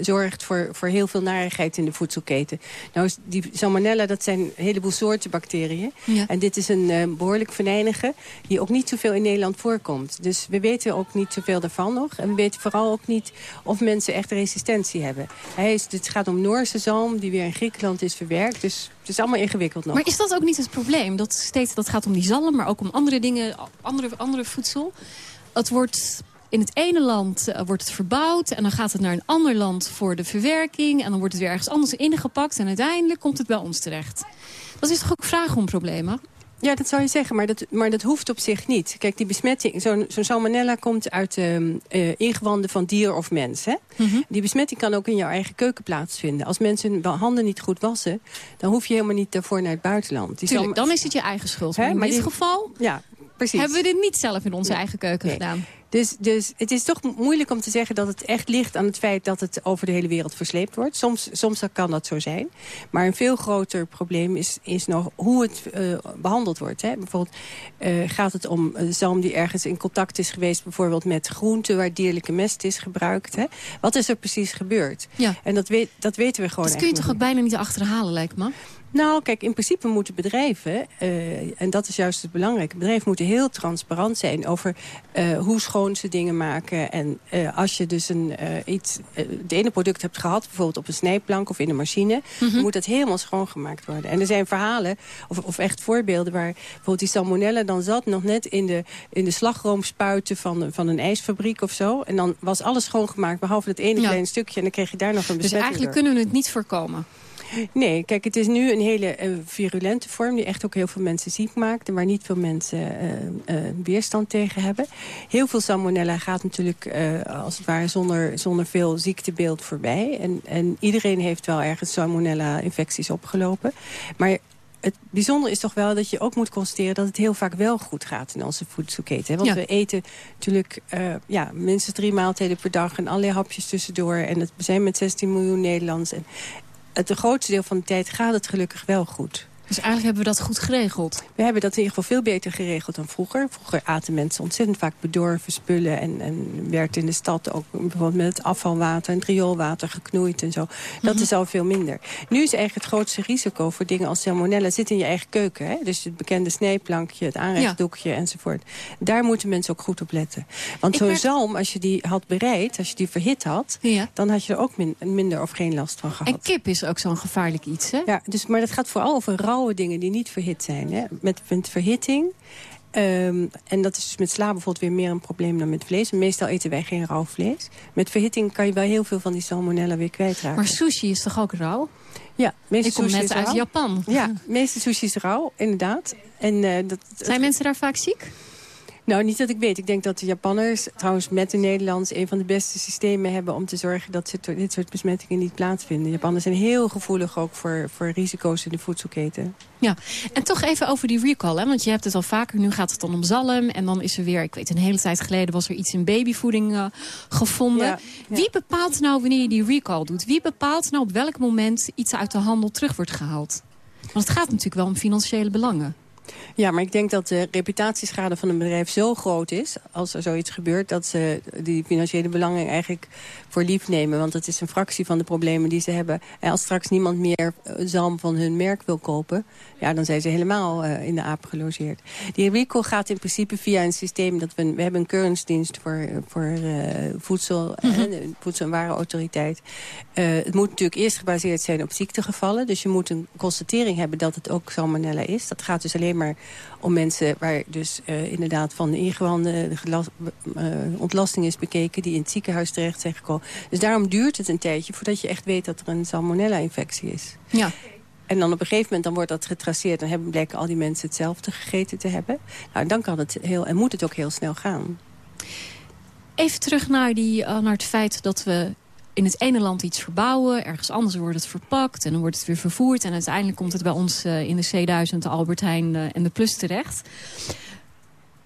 Speaker 20: zorgt voor, voor heel veel narigheid in de voedselketen. Nou, die salmonella, dat zijn een heleboel soorten bacteriën.
Speaker 18: Ja.
Speaker 20: En dit is een eh, behoorlijk venijnige... die ook niet zoveel in Nederland voorkomt. Dus we weten ook niet zoveel daarvan nog. En we weten vooral ook niet of mensen echt resistentie hebben. Hij is, het gaat om Noorse zalm die weer in Griekenland is verwerkt. Dus het is allemaal ingewikkeld nog.
Speaker 18: Maar is dat ook niet het probleem? Dat steeds dat gaat om die zalm, maar ook om andere dingen, andere, andere voedsel. Het wordt in het ene land eh, wordt het verbouwd en dan gaat het naar een ander land voor de verwerking en dan wordt het weer ergens anders ingepakt en uiteindelijk komt het bij ons terecht. Dat is toch ook vragen om problemen?
Speaker 20: Ja, dat zou je zeggen, maar dat, maar dat hoeft op zich niet. Kijk, die besmetting, zo'n salmonella komt uit ehm, eh, ingewanden van dier of mens. Hè?
Speaker 18: Mhm.
Speaker 20: Die besmetting kan ook in jouw eigen keuken plaatsvinden. Als mensen hun handen niet goed wassen, dan hoef je helemaal niet daarvoor naar het buitenland. Die
Speaker 18: Tuurlijk,
Speaker 20: salm-
Speaker 18: dan is het je eigen schuld. Maar in dit
Speaker 20: die-
Speaker 18: geval
Speaker 20: ja, precies.
Speaker 18: hebben we dit niet zelf in onze
Speaker 20: Nee.
Speaker 18: eigen keuken
Speaker 20: Nee.
Speaker 18: gedaan.
Speaker 20: Dus, dus het is toch moeilijk om te zeggen dat het echt ligt aan het feit dat het over de hele wereld versleept wordt. Soms, soms kan dat zo zijn. Maar een veel groter probleem is, is nog hoe het eh, behandeld wordt. Hè. Bijvoorbeeld eh, gaat het om een zalm die ergens in contact is geweest... bijvoorbeeld met groenten waar dierlijke mest is gebruikt. Hè. Wat is er precies gebeurd?
Speaker 18: Ja.
Speaker 20: En dat, weet, dat weten we gewoon
Speaker 18: Dat kun je toch ook bijna niet achterhalen, lijkt me?
Speaker 20: nou, kijk, in principe moeten bedrijven, eh, en dat is juist het belangrijke... bedrijven moeten heel transparant zijn over eh, hoe schoon dingen maken. En eh, als je dus een, eh, iets, eh, het ene product hebt gehad, bijvoorbeeld op een snijplank of in een machine...
Speaker 18: Mhm.
Speaker 20: moet dat helemaal schoongemaakt worden. En er zijn verhalen, of, of echt voorbeelden... waar bijvoorbeeld die salmonella dan zat nog net in de, in de slagroomspuiten van, van een ijsfabriek of zo. En dan was alles schoongemaakt, behalve dat ene
Speaker 18: Ja.
Speaker 20: kleine stukje... en dan kreeg je daar nog een
Speaker 18: Dus
Speaker 20: besmetting
Speaker 18: eigenlijk
Speaker 20: door.
Speaker 18: kunnen we het niet voorkomen.
Speaker 20: Nee, kijk, het is nu een hele eh, virulente vorm... die echt ook heel veel mensen ziek maakt... en waar niet veel mensen eh, eh, weerstand tegen hebben. Heel veel salmonella gaat natuurlijk als het ware zonder, zonder veel ziektebeeld voorbij. En, en iedereen heeft wel ergens salmonella-infecties opgelopen. Maar het bijzondere is toch wel dat je ook moet constateren... dat het heel vaak wel goed gaat in onze voedselketen. Want
Speaker 18: Ja.
Speaker 20: we eten natuurlijk ja, minstens drie maaltijden per dag... en allerlei hapjes tussendoor. En het, we zijn met 16 miljoen Nederlands. En het grootste deel van de tijd gaat het gelukkig wel goed.
Speaker 18: Dus eigenlijk hebben we dat goed geregeld.
Speaker 20: We hebben dat in ieder geval veel beter geregeld dan vroeger. Vroeger aten mensen ontzettend vaak bedorven spullen... en, en werd in de stad ook bijvoorbeeld met het afvalwater en het rioolwater geknoeid en zo. Dat
Speaker 18: Mhm.
Speaker 20: is al veel minder. Nu is eigenlijk het grootste risico voor dingen als salmonella... zit in je eigen keuken. Hè? Dus het bekende snijplankje, het aanrechtdoekje enzovoort. Daar moeten mensen ook goed op letten. Want zo'n zalm, als je die had bereid, als je die verhit had...
Speaker 18: Ja.
Speaker 20: dan had je er ook min- minder of geen last van gehad.
Speaker 18: En kip is ook zo'n gevaarlijk iets, hè?
Speaker 20: Ja, dus, maar dat gaat vooral over rauwe dingen die niet verhit zijn. Hè? Met, met verhitting. ehm, en dat is dus met sla bijvoorbeeld weer meer een probleem dan met vlees. Meestal eten wij geen rauw vlees. Met verhitting kan je wel heel veel van die salmonella weer kwijtraken.
Speaker 18: Maar sushi is toch ook rauw?
Speaker 20: Ja, meeste
Speaker 18: Ik kom
Speaker 20: sushi
Speaker 18: net
Speaker 20: is
Speaker 18: uit
Speaker 20: rauw.
Speaker 18: Japan.
Speaker 20: Ja, (laughs) meeste sushi is rauw, inderdaad. En, eh, dat,
Speaker 18: Zijn mensen daar vaak ziek?
Speaker 20: Nou, niet dat ik weet. Ik denk dat de Japanners, trouwens met de Nederlands... een van de beste systemen hebben om te zorgen... dat dit- soort besmettingen niet plaatsvinden. Japanners zijn heel gevoelig ook voor, voor risico's in de voedselketen.
Speaker 18: Ja, en toch even over die recall. Hè? Want je hebt het al vaker, nu gaat het dan om zalm. En dan is er weer, ik weet een hele tijd geleden... was er iets in babyvoeding eh, gevonden.
Speaker 20: Ja, ja.
Speaker 18: Wie bepaalt nou wanneer je die recall doet? Wie bepaalt nou op welk moment iets uit de handel terug wordt gehaald? Want het gaat natuurlijk wel om financiële belangen.
Speaker 20: Ja, maar ik denk dat de reputatieschade van een bedrijf zo groot is... als er zoiets gebeurt, dat ze die financiële belangen eigenlijk voor lief nemen. Want het is een fractie van de problemen die ze hebben. En als straks niemand meer eh, zalm van hun merk wil kopen... ja, dan zijn ze helemaal eh, in de aap gelogeerd. Die recall gaat in principe via een systeem... dat we, we hebben een keuringsdienst voor, voor eh, voedsel, eh, de voedsel- en warenautoriteit. Het moet natuurlijk eerst gebaseerd zijn op ziektegevallen. Dus je moet een constatering hebben dat het ook salmonella is. Dat gaat dus alleen maar om mensen waar dus eh, inderdaad van de ingewanden de gelas- eh, ontlasting is bekeken... die in het ziekenhuis terecht zijn gekomen. Dus daarom duurt het een tijdje voordat je echt weet dat er een salmonella-infectie is.
Speaker 18: Ja.
Speaker 20: En dan op een gegeven moment dan wordt dat getraceerd... en hebben, blijken al die mensen hetzelfde gegeten te hebben. Nou, dan kan het heel, en moet het ook heel snel gaan.
Speaker 18: Even terug naar, die, eh, naar het feit dat we in het ene land iets verbouwen. Ergens anders wordt het verpakt en dan wordt het weer vervoerd. En uiteindelijk komt het bij ons eh, in de C1000, de Albert Heijn eh, en de Plus terecht.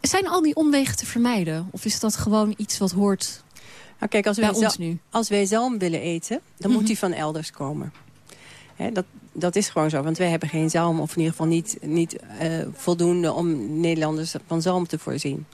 Speaker 18: Zijn al die omwegen te vermijden? Of is dat gewoon iets wat hoort
Speaker 20: Nou, kijk, als wij,
Speaker 18: ons nu?
Speaker 20: als wij zalm willen eten, dan
Speaker 18: Mhm.
Speaker 20: moet die van elders komen. Hè, dat, dat is gewoon zo, want wij hebben geen zalm... of in ieder geval niet, niet eh, voldoende om Nederlanders van zalm te voorzien.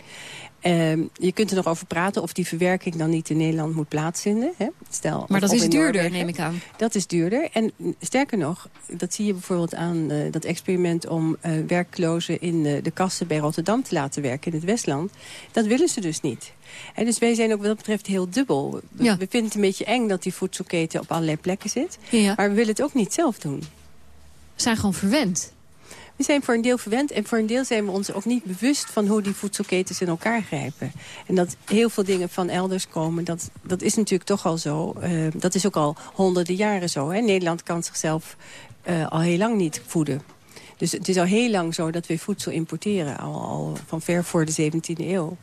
Speaker 20: Ehm, je kunt er nog over praten of die verwerking dan niet in Nederland moet plaatsvinden. Hè? Stel,
Speaker 18: Maar dat is duurder, neem ik aan.
Speaker 20: Dat is duurder. En sterker nog, dat zie je bijvoorbeeld aan eh, dat experiment... om eh, werklozen in eh, de kassen bij Rotterdam te laten werken in het Westland. Dat willen ze dus niet. En dus wij zijn ook wat dat betreft heel dubbel. We,
Speaker 18: Ja.
Speaker 20: we vinden het een beetje eng dat die voedselketen op allerlei plekken zit.
Speaker 18: Ja.
Speaker 20: Maar we willen het ook niet zelf doen.
Speaker 18: We zijn gewoon verwend.
Speaker 20: We zijn voor een deel verwend en voor een deel zijn we ons ook niet bewust... van hoe die voedselketens in elkaar grijpen. En dat heel veel dingen van elders komen, dat, dat is natuurlijk toch al zo. Eh, dat is ook al honderden jaren zo. Hè? Nederland kan zichzelf eh, al heel lang niet voeden. Dus het is al heel lang zo dat we voedsel importeren. Al, al van ver voor de 17e eeuw.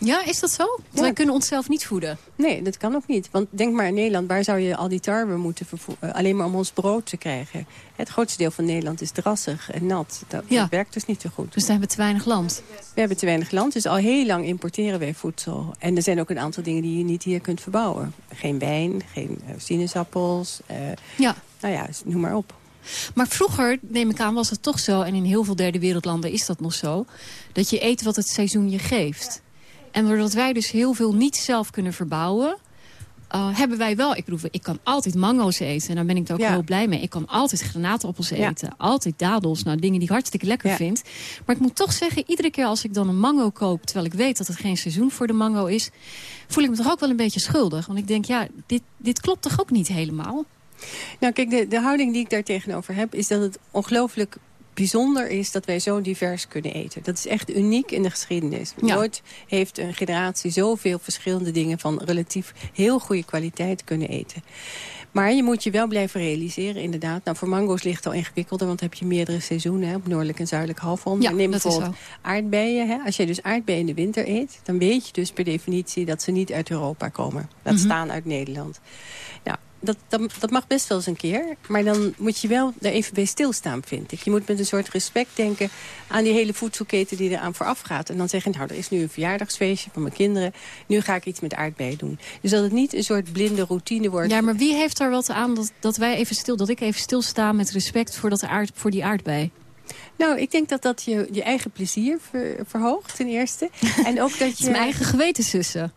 Speaker 18: Ja, is dat zo? Want Wij kunnen onszelf niet voeden.
Speaker 20: Nee, dat kan ook niet. Want denk maar in Nederland, waar zou je al die tarwe moeten vervoeren? Alleen maar om ons brood te krijgen. Het grootste deel van Nederland is drassig en nat. Dat,
Speaker 18: Ja.
Speaker 20: dat werkt dus niet zo goed.
Speaker 18: Dus daar hebben we te weinig land.
Speaker 20: We hebben te weinig land, dus al heel lang importeren wij voedsel. En er zijn ook een aantal dingen die je niet hier kunt verbouwen. Geen wijn, geen eh, sinaasappels. eh,
Speaker 18: Ja.
Speaker 20: Nou ja, noem maar op.
Speaker 18: Maar vroeger, neem ik aan, was het toch zo... en in heel veel derde wereldlanden is dat nog zo... dat je eet wat het seizoen je geeft. En doordat wij dus heel veel niet zelf kunnen verbouwen... eh, hebben wij wel, ik bedoel, ik kan altijd mango's eten. En daar ben ik er ook
Speaker 20: Ja.
Speaker 18: heel blij mee. Ik kan altijd granaatappels
Speaker 20: Ja.
Speaker 18: eten. Altijd dadels, nou dingen die ik hartstikke lekker vind. Maar ik moet toch zeggen, iedere keer als ik dan een mango koop... terwijl ik weet dat het geen seizoen voor de mango is... voel ik me toch ook wel een beetje schuldig. Want ik denk, ja, dit, dit klopt toch ook niet helemaal?
Speaker 20: Nou kijk, de, de houding die ik daar tegenover heb... is dat het ongelooflijk bijzonder is dat wij zo divers kunnen eten. Dat is echt uniek in de geschiedenis.
Speaker 18: Ja.
Speaker 20: Nooit heeft een generatie zoveel verschillende dingen... van relatief heel goede kwaliteit kunnen eten. Maar je moet je wel blijven realiseren, inderdaad. Nou, voor mango's ligt het al ingewikkelder, want dan heb je meerdere seizoenen... Hè, op noordelijk en zuidelijk halfrond.
Speaker 18: Ja,
Speaker 20: neem
Speaker 18: dat
Speaker 20: bijvoorbeeld aardbeien. Hè. Als je dus aardbeien in de winter eet... dan weet je dus per definitie dat ze niet uit Europa komen. Laat
Speaker 18: Mhm.
Speaker 20: staan uit Nederland. Nou, dat, dat, mag best wel eens een keer. Maar dan moet je wel er even bij stilstaan, vind ik. Je moet met een soort respect denken aan die hele voedselketen die eraan vooraf gaat. En dan zeggen, nou, er is nu een verjaardagsfeestje van mijn kinderen. Nu ga ik iets met aardbeien doen. Dus dat het niet een soort blinde routine wordt.
Speaker 18: Ja, maar wie heeft er wat aan dat, dat wij even stil, dat ik even stilsta met respect voor, dat aard, voor die aardbei?
Speaker 20: Nou, ik denk dat dat je, je eigen plezier ver- verhoogt, ten eerste. (laughs) En ook dat
Speaker 18: Het
Speaker 20: je...
Speaker 18: is mijn eigen geweten sussen.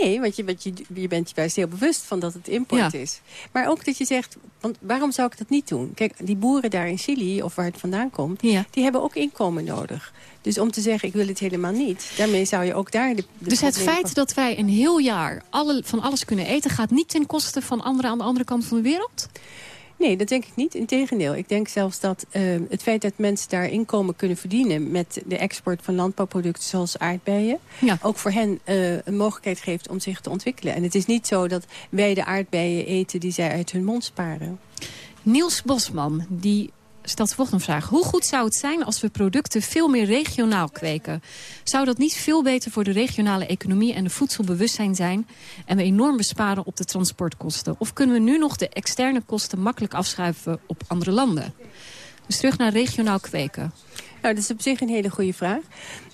Speaker 20: Nee, want je, want je, je bent je juist heel bewust van dat het import
Speaker 18: Ja.
Speaker 20: is. Maar ook dat je zegt, want waarom zou ik dat niet doen? Kijk, die boeren daar in Chili, of waar het vandaan komt... die hebben ook inkomen nodig. Dus om te zeggen, ik wil het helemaal niet... daarmee zou je ook daar de, de
Speaker 18: Dus het feit
Speaker 20: van-
Speaker 18: dat wij een heel jaar alle, van alles kunnen eten... gaat niet ten koste van anderen aan de andere kant van de wereld?
Speaker 20: Nee, dat denk ik niet. Integendeel. Ik denk zelfs dat eh, het feit dat mensen daar inkomen kunnen verdienen... met de export van landbouwproducten zoals aardbeien... ook voor hen eh, een mogelijkheid geeft om zich te ontwikkelen. En het is niet zo dat wij de aardbeien eten die zij uit hun mond sparen.
Speaker 18: Niels Bosman, die stelt de volgende vraag. Hoe goed zou het zijn als we producten veel meer regionaal kweken? Zou dat niet veel beter voor de regionale economie en de voedselbewustzijn zijn... en we enorm besparen op de transportkosten? Of kunnen we nu nog de externe kosten makkelijk afschuiven op andere landen? Dus terug naar regionaal kweken.
Speaker 20: Nou, dat is op zich een hele goede vraag.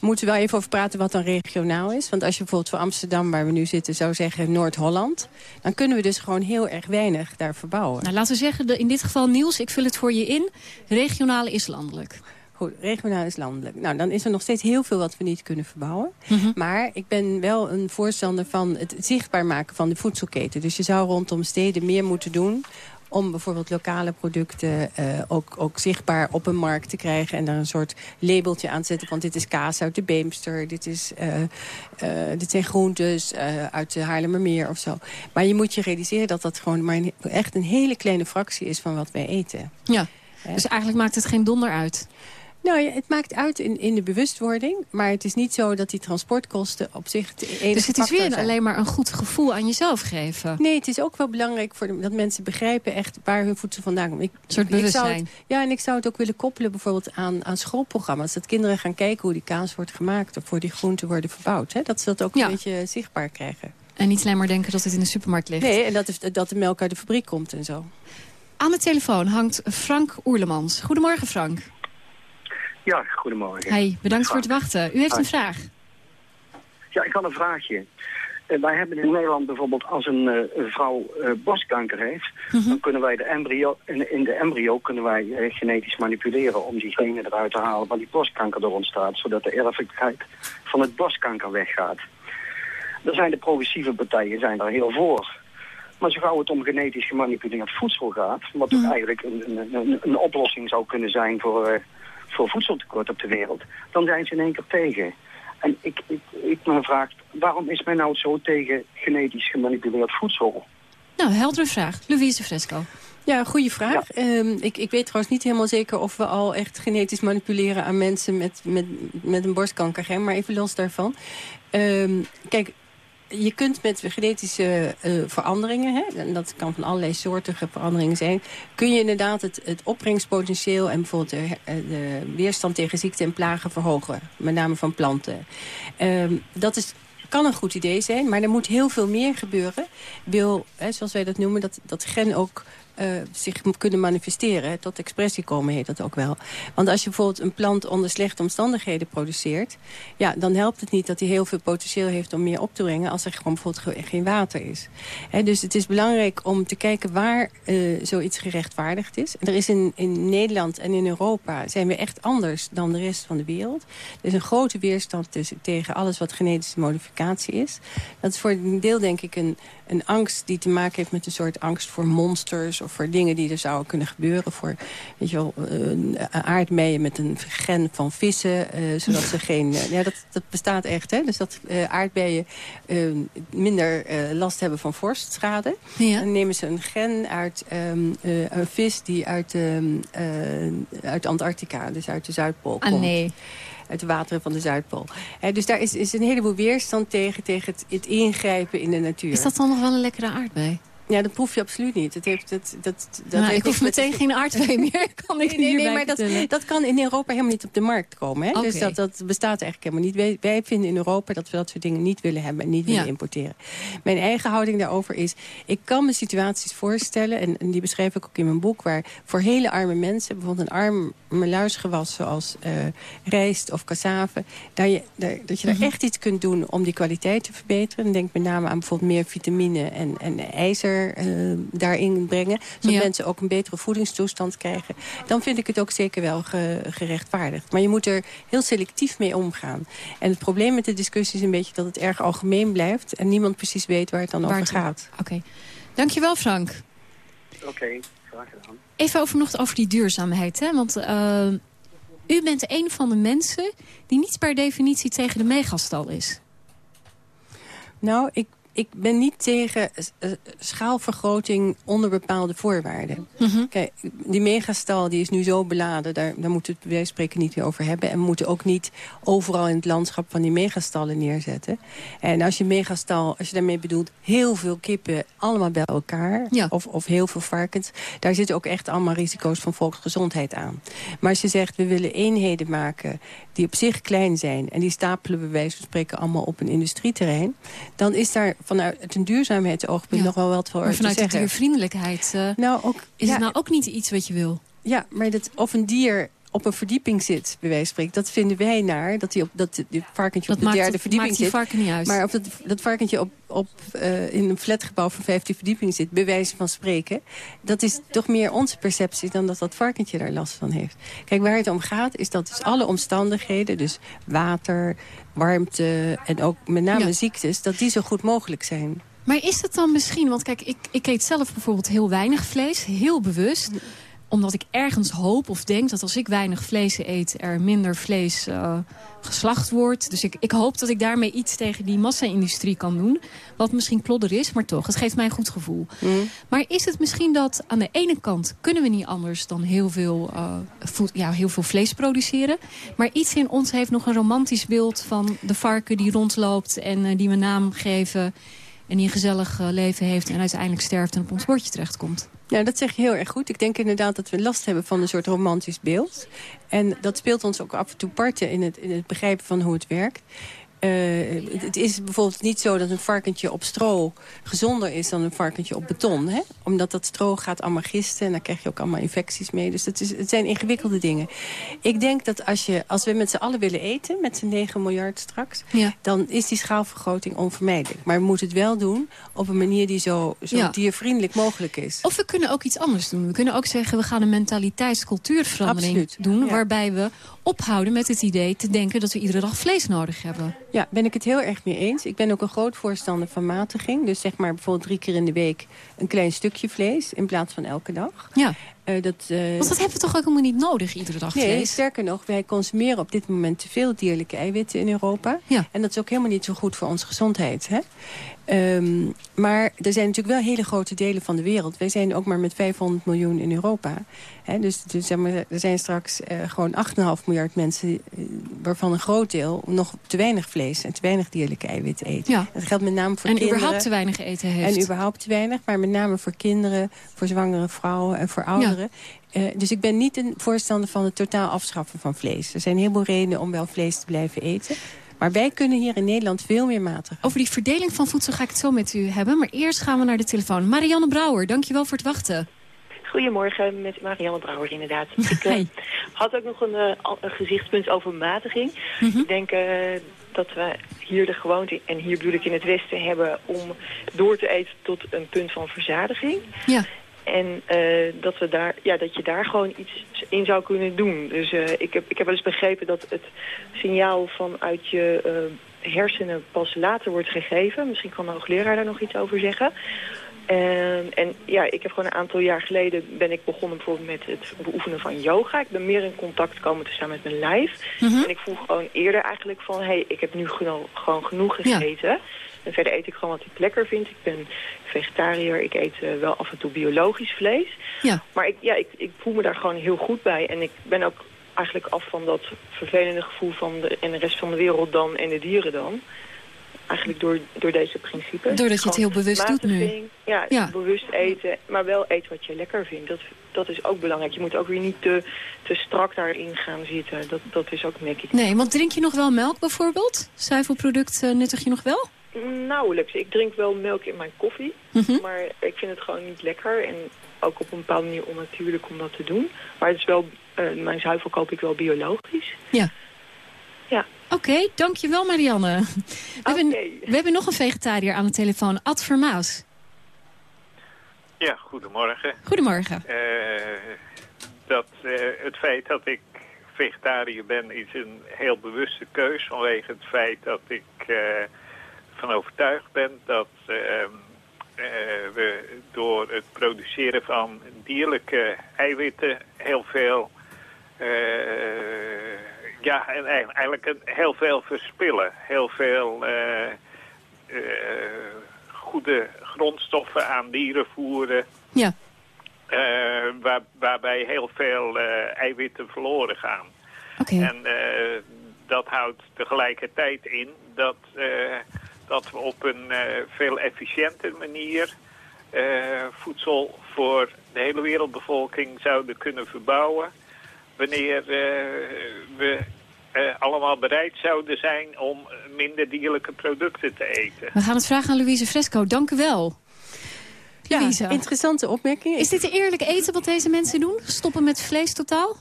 Speaker 20: We moeten wel even over praten wat dan regionaal is. Want als je bijvoorbeeld voor Amsterdam, waar we nu zitten, zou zeggen Noord-Holland... dan kunnen we dus gewoon heel erg weinig daar verbouwen.
Speaker 18: Nou, laten we zeggen, in dit geval Niels, ik vul het voor je in. Regionale is landelijk.
Speaker 20: Goed, regionaal is landelijk. Nou, dan is er nog steeds heel veel wat we niet kunnen verbouwen.
Speaker 18: Mhm.
Speaker 20: Maar ik ben wel een voorstander van het zichtbaar maken van de voedselketen. Dus je zou rondom steden meer moeten doen om bijvoorbeeld lokale producten eh, ook, ook zichtbaar op een markt te krijgen... en daar een soort labeltje aan te zetten van dit is kaas uit de Beemster... dit, is, eh, eh, dit zijn groentes uit de Haarlemmermeer of zo. Maar je moet je realiseren dat dat gewoon maar een- echt een hele kleine fractie is... van wat wij eten.
Speaker 18: Ja, dus eigenlijk maakt het geen donder uit.
Speaker 20: Nou, ja, het maakt uit in, in de bewustwording. Maar het is niet zo dat die transportkosten op zich
Speaker 18: Dus het is weer
Speaker 20: zijn.
Speaker 18: alleen maar een goed gevoel aan jezelf geven.
Speaker 20: Nee, het is ook wel belangrijk voor de- dat mensen begrijpen echt waar hun voedsel vandaan komt. Ik,
Speaker 18: Een soort
Speaker 20: ik zou het-
Speaker 18: bewustzijn.
Speaker 20: ja, en ik zou het ook willen koppelen bijvoorbeeld aan, aan schoolprogramma's. Dat kinderen gaan kijken hoe die kaas wordt gemaakt of hoe die groenten worden verbouwd. Hè? Dat ze dat ook
Speaker 18: Ja.
Speaker 20: een beetje zichtbaar krijgen.
Speaker 18: En niet alleen maar denken dat het in de supermarkt ligt.
Speaker 20: Nee, en dat, is- dat de melk uit de fabriek komt en zo.
Speaker 18: Aan de telefoon hangt Frank Oerlemans. Goedemorgen Frank.
Speaker 21: Ja, goedemorgen.
Speaker 18: Hey, bedankt voor het wachten. U heeft een vraag.
Speaker 21: Ja, ik had een vraagje. Eh, wij hebben in Nederland bijvoorbeeld als een, eh, vrouw eh, borstkanker heeft,
Speaker 18: Mhm.
Speaker 21: dan kunnen wij de embryo, in, in de embryo kunnen wij genetisch manipuleren om die genen eruit te halen waar die borstkanker door ontstaat, zodat de erfelijkheid van het borstkanker weggaat. Daar zijn de progressieve partijen zijn daar heel voor. Maar zo gauw het om genetisch gemanipuleerd voedsel gaat, wat toch eigenlijk een, een, een, een oplossing zou kunnen zijn voor, voor voedseltekort op de wereld, dan zijn ze in één keer tegen. En ik, ik, ik me vraag, waarom is men nou zo tegen genetisch gemanipuleerd voedsel?
Speaker 18: Nou, heldere vraag. Louise Fresco.
Speaker 20: Ja, goede vraag. Ehm, ik, ik weet trouwens niet helemaal zeker of we al echt genetisch manipuleren aan mensen met, met, met een borstkanker. Hè? Maar even los daarvan. Ehm, kijk, je kunt met genetische eh, veranderingen, hè, en dat kan van allerlei soortige veranderingen zijn, kun je inderdaad het, het opbrengspotentieel en bijvoorbeeld de, eh, weerstand tegen ziekten en plagen verhogen. Met name van planten. Ehm, dat is kan een goed idee zijn, maar er moet heel veel meer gebeuren. Wil, hè, zoals wij dat noemen, dat, dat gen ook eh, zich kunnen manifesteren. Tot expressie komen heet dat ook wel. Want als je bijvoorbeeld een plant onder slechte omstandigheden produceert... Ja, dan helpt het niet dat hij heel veel potentieel heeft om meer op te brengen... als er gewoon bijvoorbeeld ge- geen water is. Dus het is belangrijk om te kijken waar eh, zoiets gerechtvaardigd is. Er is in, in Nederland en in Europa zijn we echt anders dan de rest van de wereld. Er is een grote weerstand tegen alles wat genetische modificatie is. Dat is voor een deel denk ik een, een angst die te maken heeft met een soort angst voor monsters... of voor dingen die er zouden kunnen gebeuren. Voor weet je wel, eh, aardbeien met een gen van vissen, eh, zodat ze geen... eh, ja, dat, dat bestaat echt, hè? Dus dat aardbeien minder last hebben van vorstschade. Dan nemen ze een gen uit ehm, eh, een vis die uit, eh, uit Antarctica, dus uit de Zuidpool
Speaker 18: Ah,
Speaker 20: komt
Speaker 18: nee.
Speaker 20: uit de wateren van de Zuidpool. Dus daar is, is een heleboel weerstand tegen, tegen het, het ingrijpen in de natuur.
Speaker 18: Is dat dan nog wel een lekkere aardbei?
Speaker 20: Ja, dat proef je absoluut niet. Dat heeft, dat, dat, dat
Speaker 18: Nou, ik hoef meteen geen aardbei (laughs) meer, kan ik
Speaker 20: Nee, nee, maar dat,
Speaker 18: vertellen.
Speaker 20: dat kan in Europa helemaal niet op de markt komen. Hè? Dus dat, dat bestaat eigenlijk helemaal niet. Wij, wij vinden in Europa dat we dat soort dingen niet willen hebben en niet willen importeren. Mijn eigen houding daarover is, ik kan me situaties voorstellen, en, en die beschrijf ik ook in mijn boek, waar voor hele arme mensen, bijvoorbeeld een arm luisgewas zoals eh, rijst of cassave, dat je, daar, dat je daar
Speaker 18: Mhm.
Speaker 20: echt iets kunt doen om die kwaliteit te verbeteren. Denk met name aan bijvoorbeeld meer vitamine en, en ijzer eh, daarin brengen. Zodat
Speaker 18: Ja.
Speaker 20: mensen ook een betere voedingstoestand krijgen. Dan vind ik het ook zeker wel ge- gerechtvaardigd. Maar je moet er heel selectief mee omgaan. En het probleem met de discussie is een beetje dat het erg algemeen blijft. En niemand precies weet waar het dan
Speaker 18: Waar
Speaker 20: over
Speaker 18: het-
Speaker 20: gaat.
Speaker 18: Oké. Dankjewel, Frank.
Speaker 21: Oké, graag gedaan.
Speaker 18: Even over nog over die duurzaamheid. Hè? Want eh, u bent een van de mensen die niet per definitie tegen de megastal is.
Speaker 20: Nou, ik, ik ben niet tegen eh, schaalvergroting onder bepaalde voorwaarden. Kijk, die megastal die is nu zo beladen, daar, daar moeten we het bij wijze van spreken niet meer over hebben. En we moeten ook niet overal in het landschap van die megastallen neerzetten. En als je megastal, als je daarmee bedoelt heel veel kippen allemaal bij elkaar, of, of heel veel varkens, daar zitten ook echt allemaal risico's van volksgezondheid aan. Maar als je zegt, we willen eenheden maken die op zich klein zijn en die stapelen we bij wijze van spreken allemaal op een industrieterrein, dan is daar vanuit een duurzaamheidsoogpunt nog wel wat voor
Speaker 18: Maar vanuit de diervriendelijkheid eh,
Speaker 20: Nou, ook,
Speaker 18: is
Speaker 20: ja.
Speaker 18: het nou ook niet iets wat je wil.
Speaker 20: Ja, maar dat, of een dier op een verdieping zit, bij wijze van spreken. Dat vinden wij naar, dat die, op, dat die varkentje
Speaker 18: Dat
Speaker 20: op de
Speaker 18: maakt
Speaker 20: derde
Speaker 18: het-
Speaker 20: verdieping zit.
Speaker 18: varken niet uit.
Speaker 20: Maar of dat, dat varkentje op, op, eh, in een flatgebouw van 15 verdiepingen zit, bij wijze van spreken. Dat is toch meer onze perceptie dan dat dat varkentje daar last van heeft. Kijk, waar het om gaat is dat dus alle omstandigheden, dus water, warmte en ook met name
Speaker 18: Ja.
Speaker 20: ziektes, dat die zo goed mogelijk zijn.
Speaker 18: Maar is het dan misschien, want kijk, ik, ik eet zelf bijvoorbeeld heel weinig vlees, heel bewust omdat ik ergens hoop of denk dat als ik weinig vlees eet... er minder vlees eh, geslacht wordt. Dus ik, ik hoop dat ik daarmee iets tegen die massa-industrie kan doen. Wat misschien klodder is, maar toch, het geeft mij een goed gevoel. Maar is het misschien dat aan de ene kant... kunnen we niet anders dan heel veel, eh, voed- ja, heel veel vlees produceren... maar iets in ons heeft nog een romantisch beeld van de varken die rondloopt... en eh, die we naam geven en die een gezellig leven heeft... en uiteindelijk sterft en op ons bordje terechtkomt.
Speaker 20: Ja, dat zeg je heel erg goed. Ik denk inderdaad dat we last hebben van een soort romantisch beeld. En dat speelt ons ook af en toe parten in het, in het begrijpen van hoe het werkt. Eh, het, is bijvoorbeeld niet zo dat een varkentje op stro gezonder is dan een varkentje op beton. Hè? Omdat dat stro gaat allemaal gisten en daar krijg je ook allemaal infecties mee. Dus dat is, het zijn ingewikkelde dingen. Ik denk dat als, je, als we met z'n allen willen eten, met z'n 9 miljard straks...
Speaker 18: Ja.
Speaker 20: dan is die schaalvergroting onvermijdelijk. Maar we moeten het wel doen op een manier die zo, zo
Speaker 18: Ja.
Speaker 20: diervriendelijk mogelijk is.
Speaker 18: Of we kunnen ook iets anders doen. We kunnen ook zeggen, we gaan een mentaliteitscultuurverandering doen...
Speaker 20: ja.
Speaker 18: waarbij we ophouden met het idee te denken dat we iedere dag vlees nodig hebben.
Speaker 20: Ja, ben ik het heel erg mee eens. Ik ben ook een groot voorstander van matiging. Dus zeg maar bijvoorbeeld drie keer in de week een klein stukje vlees... in plaats van elke dag.
Speaker 18: Ja.
Speaker 20: Eh, dat, eh,
Speaker 18: Want dat hebben we toch ook helemaal niet nodig, iedere dag
Speaker 20: Nee,
Speaker 18: vlees?
Speaker 20: sterker nog, wij consumeren op dit moment te veel dierlijke eiwitten in Europa.
Speaker 18: Ja.
Speaker 20: En dat is ook helemaal niet zo goed voor onze gezondheid. Hè? Ehm, maar er zijn natuurlijk wel hele grote delen van de wereld. Wij zijn ook maar met 500 miljoen in Europa. Dus, dus zeg maar, er zijn straks eh, gewoon 8,5 miljard mensen... eh, waarvan een groot deel nog te weinig vlees en te weinig dierlijke eiwitten eten.
Speaker 18: Ja.
Speaker 20: Dat geldt met name voor
Speaker 18: En
Speaker 20: kinderen.
Speaker 18: überhaupt te weinig eten heeft.
Speaker 20: En überhaupt te weinig, maar met name voor kinderen, voor zwangere vrouwen en voor ouderen. Eh, dus ik ben niet een voorstander van het totaal afschaffen van vlees. Er zijn heel veel redenen om wel vlees te blijven eten. Maar wij kunnen hier in Nederland veel meer maten.
Speaker 18: Over die verdeling van voedsel ga ik het zo met u hebben. Maar eerst gaan we naar de telefoon. Marianne Brouwer, dankjewel voor het wachten.
Speaker 22: Goedemorgen, met Marianne Brouwer inderdaad. (laughs) Ik eh, had ook nog een, eh, een gezichtspunt over matiging. Ik denk eh, dat we hier de gewoonte, en hier bedoel ik in het Westen, hebben om door te eten tot een punt van verzadiging.
Speaker 18: Ja.
Speaker 22: En eh, dat, we daar, ja, dat je daar gewoon iets in zou kunnen doen. Dus eh, ik, heb, ik heb wel eens begrepen dat het signaal vanuit je eh, hersenen pas later wordt gegeven. Misschien kan de hoogleraar daar nog iets over zeggen. En, en ja, ik heb gewoon een aantal jaar geleden ben ik begonnen bijvoorbeeld met het beoefenen van yoga. Ik ben meer in contact komen te staan met mijn lijf.
Speaker 18: Mhm.
Speaker 22: En ik voel gewoon eerder eigenlijk van, hé, hey, ik heb nu geno- gewoon genoeg
Speaker 18: Ja.
Speaker 22: En verder eet ik gewoon wat ik lekker vind. Ik ben vegetariër, ik eet eh, wel af en toe biologisch vlees.
Speaker 18: Ja.
Speaker 22: Maar ik, ja, ik, ik voel me daar gewoon heel goed bij. En ik ben ook eigenlijk af van dat vervelende gevoel van de, en de rest van de wereld dan en de dieren dan. Eigenlijk door, door deze principes.
Speaker 18: Doordat je het heel bewust doet nu.
Speaker 22: Ja,
Speaker 18: Ja.
Speaker 22: bewust eten, maar wel eten wat je lekker vindt. Dat, dat is ook belangrijk. Je moet ook weer niet te, te strak daarin gaan zitten. Dat, dat is ook nekkie.
Speaker 18: Nee, want drink je nog wel melk bijvoorbeeld? Zuivelproduct eh, nuttig je nog wel?
Speaker 22: Nauwelijks. Ik drink wel melk in mijn koffie.
Speaker 18: Mhm.
Speaker 22: Maar ik vind het gewoon niet lekker. En ook op een bepaalde manier onnatuurlijk om dat te doen. Maar het is wel, eh, mijn zuivel koop ik wel biologisch.
Speaker 18: Ja.
Speaker 22: Ja.
Speaker 18: Oké, dankjewel Marianne. We, hebben, we hebben nog een vegetariër aan de telefoon, Ad Vermaas.
Speaker 23: Ja, goedemorgen.
Speaker 18: Goedemorgen.
Speaker 23: Eh, dat, eh, het feit dat ik vegetariër ben is een heel bewuste keus vanwege het feit dat ik eh, van overtuigd ben dat eh, eh, we door het produceren van dierlijke eiwitten heel veel eh, ja, en eigenlijk heel veel verspillen. Heel veel eh, goede grondstoffen aan dieren voeren.
Speaker 18: Ja.
Speaker 23: waar, waarbij heel veel eiwitten verloren gaan.
Speaker 18: Oké.
Speaker 23: En dat houdt tegelijkertijd in dat, dat we op een eh, veel efficiënter manier eh, voedsel voor de hele wereldbevolking zouden kunnen verbouwen. Wanneer eh, we allemaal bereid zouden zijn om minder dierlijke producten te eten.
Speaker 18: We gaan het vragen aan Louise Fresco. Dank u wel. Louise.
Speaker 20: interessante opmerking.
Speaker 18: Is dit eerlijk eten wat deze mensen doen? Stoppen met vlees totaal?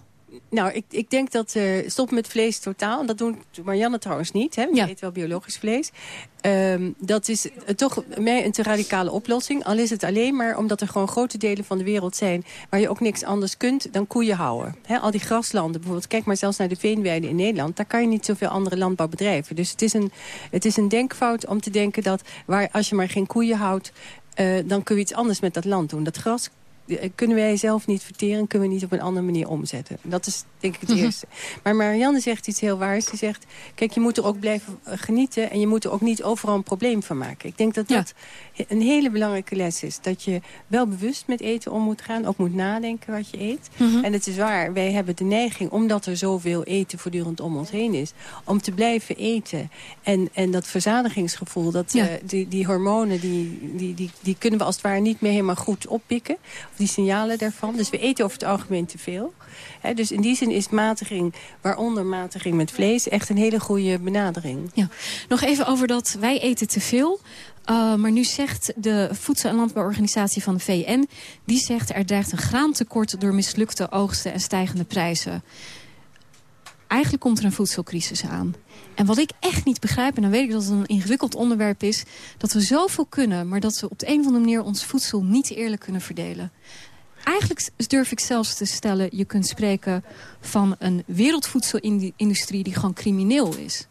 Speaker 20: Nou, ik, ik denk dat eh stoppen met vlees totaal. Dat doen Marianne trouwens niet. Hè? Die eet wel biologisch vlees. Ehm, dat is eh, toch mij een te radicale oplossing. Al is het alleen maar omdat er gewoon grote delen van de wereld zijn... waar je ook niks anders kunt dan koeien houden. Al die graslanden bijvoorbeeld. Kijk maar zelfs naar de veenweiden in Nederland. Daar kan je niet zoveel andere landbouw bedrijven. Dus het is een, het is een denkfout om te denken dat... Waar, als je maar geen koeien houdt... eh, dan kun je iets anders met dat land doen. Dat gras kunnen wij zelf niet verteren... kunnen we niet op een andere manier omzetten. Dat is denk ik het
Speaker 18: Mhm.
Speaker 20: eerste. Maar Marianne zegt iets heel waars. Die zegt, kijk, je moet er ook blijven eh, genieten... en je moet er ook niet overal een probleem van maken. Ik denk dat dat een hele belangrijke les is. Dat je wel bewust met eten om moet gaan. Ook moet nadenken wat je eet.
Speaker 18: Mhm.
Speaker 20: En het is waar, wij hebben de neiging... omdat er zoveel eten voortdurend om ons heen is... om te blijven eten. En, en dat verzadigingsgevoel, dat,
Speaker 18: Ja.
Speaker 20: eh, die, die hormonen... Die, die, die, die kunnen we als het ware niet meer helemaal goed oppikken. Of die signalen daarvan. Dus we eten over het algemeen te veel. Dus in die zin is matiging, waaronder matiging met vlees... echt een hele goede benadering.
Speaker 18: Ja. Nog even over dat wij eten te veel. Uh, maar nu zegt de Voedsel- en Landbouworganisatie van de VN... die zegt er dreigt een graantekort door mislukte oogsten en stijgende prijzen. Eigenlijk komt er een voedselcrisis aan. En wat ik echt niet begrijp, en dan weet ik dat het een ingewikkeld onderwerp is... dat we zoveel kunnen, maar dat we op de een of andere manier ons voedsel niet eerlijk kunnen verdelen. Eigenlijk durf ik zelfs te stellen, je kunt spreken van een wereldvoedselindustrie die gewoon crimineel is.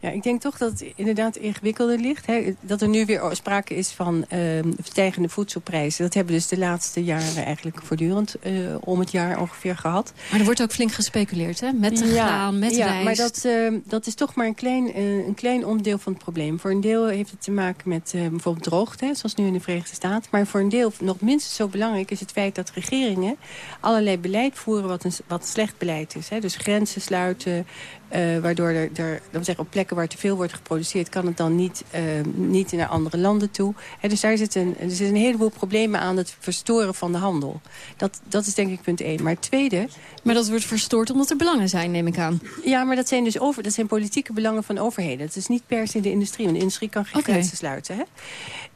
Speaker 20: Ja, ik denk toch dat het inderdaad ingewikkelder ligt. Hè? Dat er nu weer sprake is van uh, stijgende voedselprijzen. Dat hebben we dus de laatste jaren eigenlijk voortdurend uh, om het jaar ongeveer gehad.
Speaker 18: Maar er wordt ook flink gespeculeerd, hè? Met de
Speaker 20: ja,
Speaker 18: graan, met
Speaker 20: ja,
Speaker 18: rijst.
Speaker 20: maar dat, uh, dat is toch maar een klein, uh, een klein onderdeel van het probleem. Voor een deel heeft het te maken met uh, bijvoorbeeld droogte, hè, zoals nu in de Verenigde Staten. Maar voor een deel, nog minstens zo belangrijk, is het feit dat regeringen allerlei beleid voeren wat, een, wat slecht beleid is. Hè? Dus grenzen sluiten, waardoor er, er, we zeggen, op plekken waar te veel wordt geproduceerd... kan het dan niet, eh, niet naar andere landen toe. Hè, dus daar zit een, er zit een heleboel problemen aan het verstoren van de handel. Dat, dat is denk ik punt één. Maar het tweede...
Speaker 18: Maar dat wordt verstoord omdat er belangen zijn, neem ik aan.
Speaker 20: Ja, maar dat zijn dus over, dat zijn politieke belangen van overheden. Dat is niet per se de industrie, want de industrie kan geen
Speaker 18: Oké.
Speaker 20: grenzen sluiten. Hè?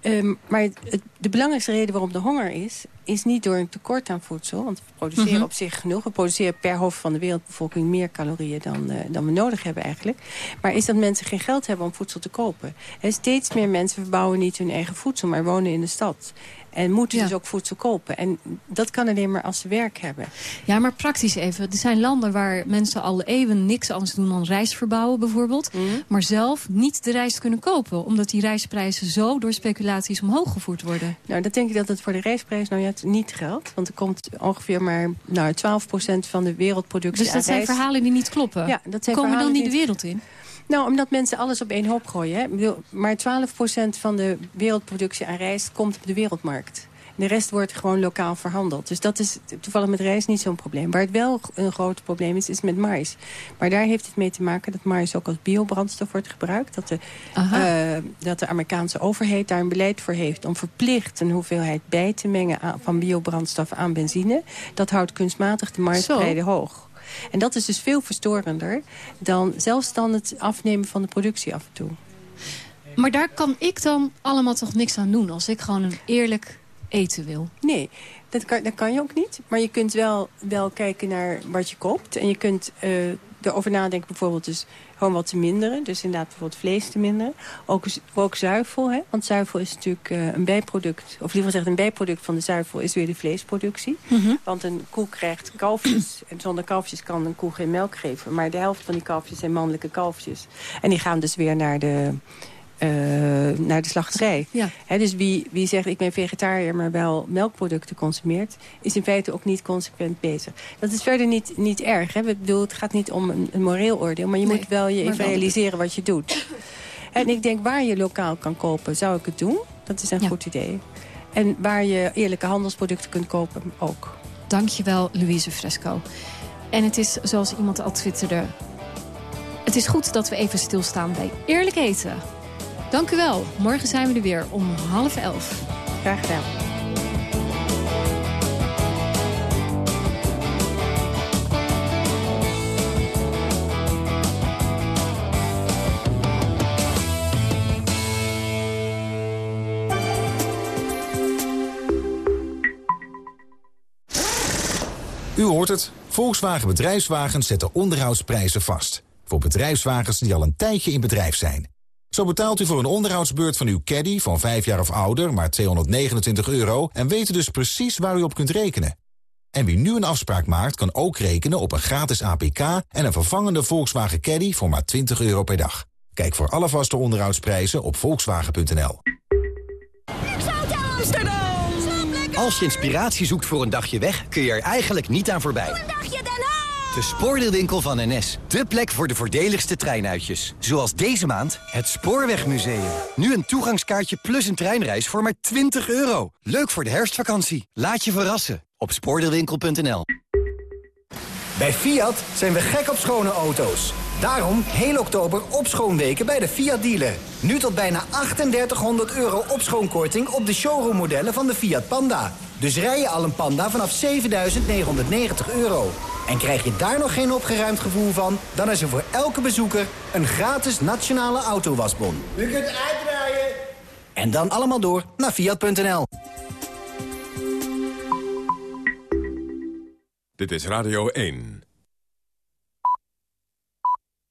Speaker 20: Ehm, maar het, het- de belangrijkste reden waarom de honger is... is niet door een tekort aan voedsel. Want we produceren
Speaker 18: Mhm.
Speaker 20: op zich genoeg. We produceren per hoofd van de wereldbevolking meer calorieën dan, eh, dan we nodig hebben eigenlijk. Maar is dat mensen geen geld hebben om voedsel te kopen. Hè, steeds meer mensen verbouwen niet hun eigen voedsel... maar wonen in de stad. En moeten dus ook voedsel kopen. En dat kan alleen maar als ze werk hebben.
Speaker 18: Ja, maar praktisch even. Er zijn landen waar mensen al eeuwen niks anders doen dan rijst verbouwen bijvoorbeeld.
Speaker 20: Mhm.
Speaker 18: Maar zelf niet de rijst kunnen kopen. Omdat die rijstprijzen zo door speculaties omhoog gevoerd worden.
Speaker 20: Nou, dat denk ik dat het voor de rijstprijs nou juist niet geldt. Want er komt ongeveer maar nou, 12% van de wereldproductie
Speaker 18: Dus dat zijn
Speaker 20: rijst.
Speaker 18: verhalen die niet kloppen?
Speaker 20: Ja, dat zijn
Speaker 18: Komen dan niet de wereld in?
Speaker 20: Nou, omdat mensen alles op één hoop gooien. Hè. Maar 12% van de wereldproductie aan rijst komt op de wereldmarkt. De rest wordt gewoon lokaal verhandeld. Dus dat is toevallig met rijst niet zo'n probleem. Waar het wel een groot probleem is, is met mais. Maar daar heeft het mee te maken dat mais ook als biobrandstof wordt gebruikt. Dat de, eh, dat de Amerikaanse overheid daar een beleid voor heeft... om verplicht een hoeveelheid bij te mengen aan- van biobrandstof aan benzine. Dat houdt kunstmatig de marktprijzen hoog. En dat is dus veel verstorender dan zelfs dan het afnemen van de productie af en toe.
Speaker 18: Maar daar kan ik dan allemaal toch niks aan doen... als ik gewoon een eerlijk eten wil.
Speaker 20: Nee, dat kan, dat kan je ook niet. Maar je kunt wel, wel kijken naar wat je koopt. En je kunt eh, erover nadenken bijvoorbeeld dus gewoon wat te minderen. Dus inderdaad bijvoorbeeld vlees te minderen. Ook, ook zuivel, hè? want zuivel is natuurlijk eh, een bijproduct. Of liever gezegd een bijproduct van de zuivel is weer de vleesproductie. Want een koe krijgt kalfjes. En zonder kalfjes kan een koe geen melk geven. Maar de helft van die kalfjes zijn mannelijke kalfjes. En die gaan dus weer naar de... eh, naar de slachterij.
Speaker 18: Ja.
Speaker 20: Dus wie, wie zegt ik ben vegetariër, maar wel melkproducten consumeert... is in feite ook niet consequent bezig. Dat is verder niet, niet erg. Hè. Ik bedoel, het gaat niet om een, een moreel oordeel... maar je moet wel je even realiseren wat je doet. En ik denk, waar je lokaal kan kopen, zou ik het doen. Dat is een goed idee. En waar je eerlijke handelsproducten kunt kopen, ook.
Speaker 18: Dankjewel, Louise Fresco. En het is, zoals iemand al twitterde... Het is goed dat we even stilstaan bij eerlijk eten. Dank u wel. Morgen zijn we er weer om half elf.
Speaker 20: Graag gedaan.
Speaker 24: U hoort het. Volkswagen Bedrijfswagens zetten onderhoudsprijzen vast. Voor bedrijfswagens die al een tijdje in bedrijf zijn. Zo betaalt u voor een onderhoudsbeurt van uw caddy van 5 jaar of ouder maar 229 euro... en weet u dus precies waar u op kunt rekenen. En wie nu een afspraak maakt kan ook rekenen op een gratis APK... en een vervangende Volkswagen Caddy voor maar 20 euro per dag. Kijk voor alle vaste onderhoudsprijzen op volkswagen.nl.
Speaker 25: Amsterdam! Als je inspiratie zoekt voor een dagje weg, kun je er eigenlijk niet aan voorbij.
Speaker 19: Een dagje Den Haag!
Speaker 25: De spoordeelwinkel van NS. De plek voor de voordeligste treinuitjes. Zoals deze maand het Spoorwegmuseum. Nu een toegangskaartje plus een treinreis voor maar 20 euro. Leuk voor de herfstvakantie. Laat je verrassen op spoordeelwinkel.nl.
Speaker 26: Bij Fiat zijn we gek op schone auto's. Daarom heel oktober opschoonweken bij de Fiat dealer. Nu tot bijna 3800 euro opschoonkorting op de showroommodellen van de Fiat Panda. Dus rij je al een Panda vanaf 7990 euro. En krijg je daar nog geen opgeruimd gevoel van... dan is er voor elke bezoeker een gratis nationale autowasbon.
Speaker 19: U kunt uitdraaien.
Speaker 26: En dan allemaal door naar Fiat.nl.
Speaker 1: Dit is Radio 1.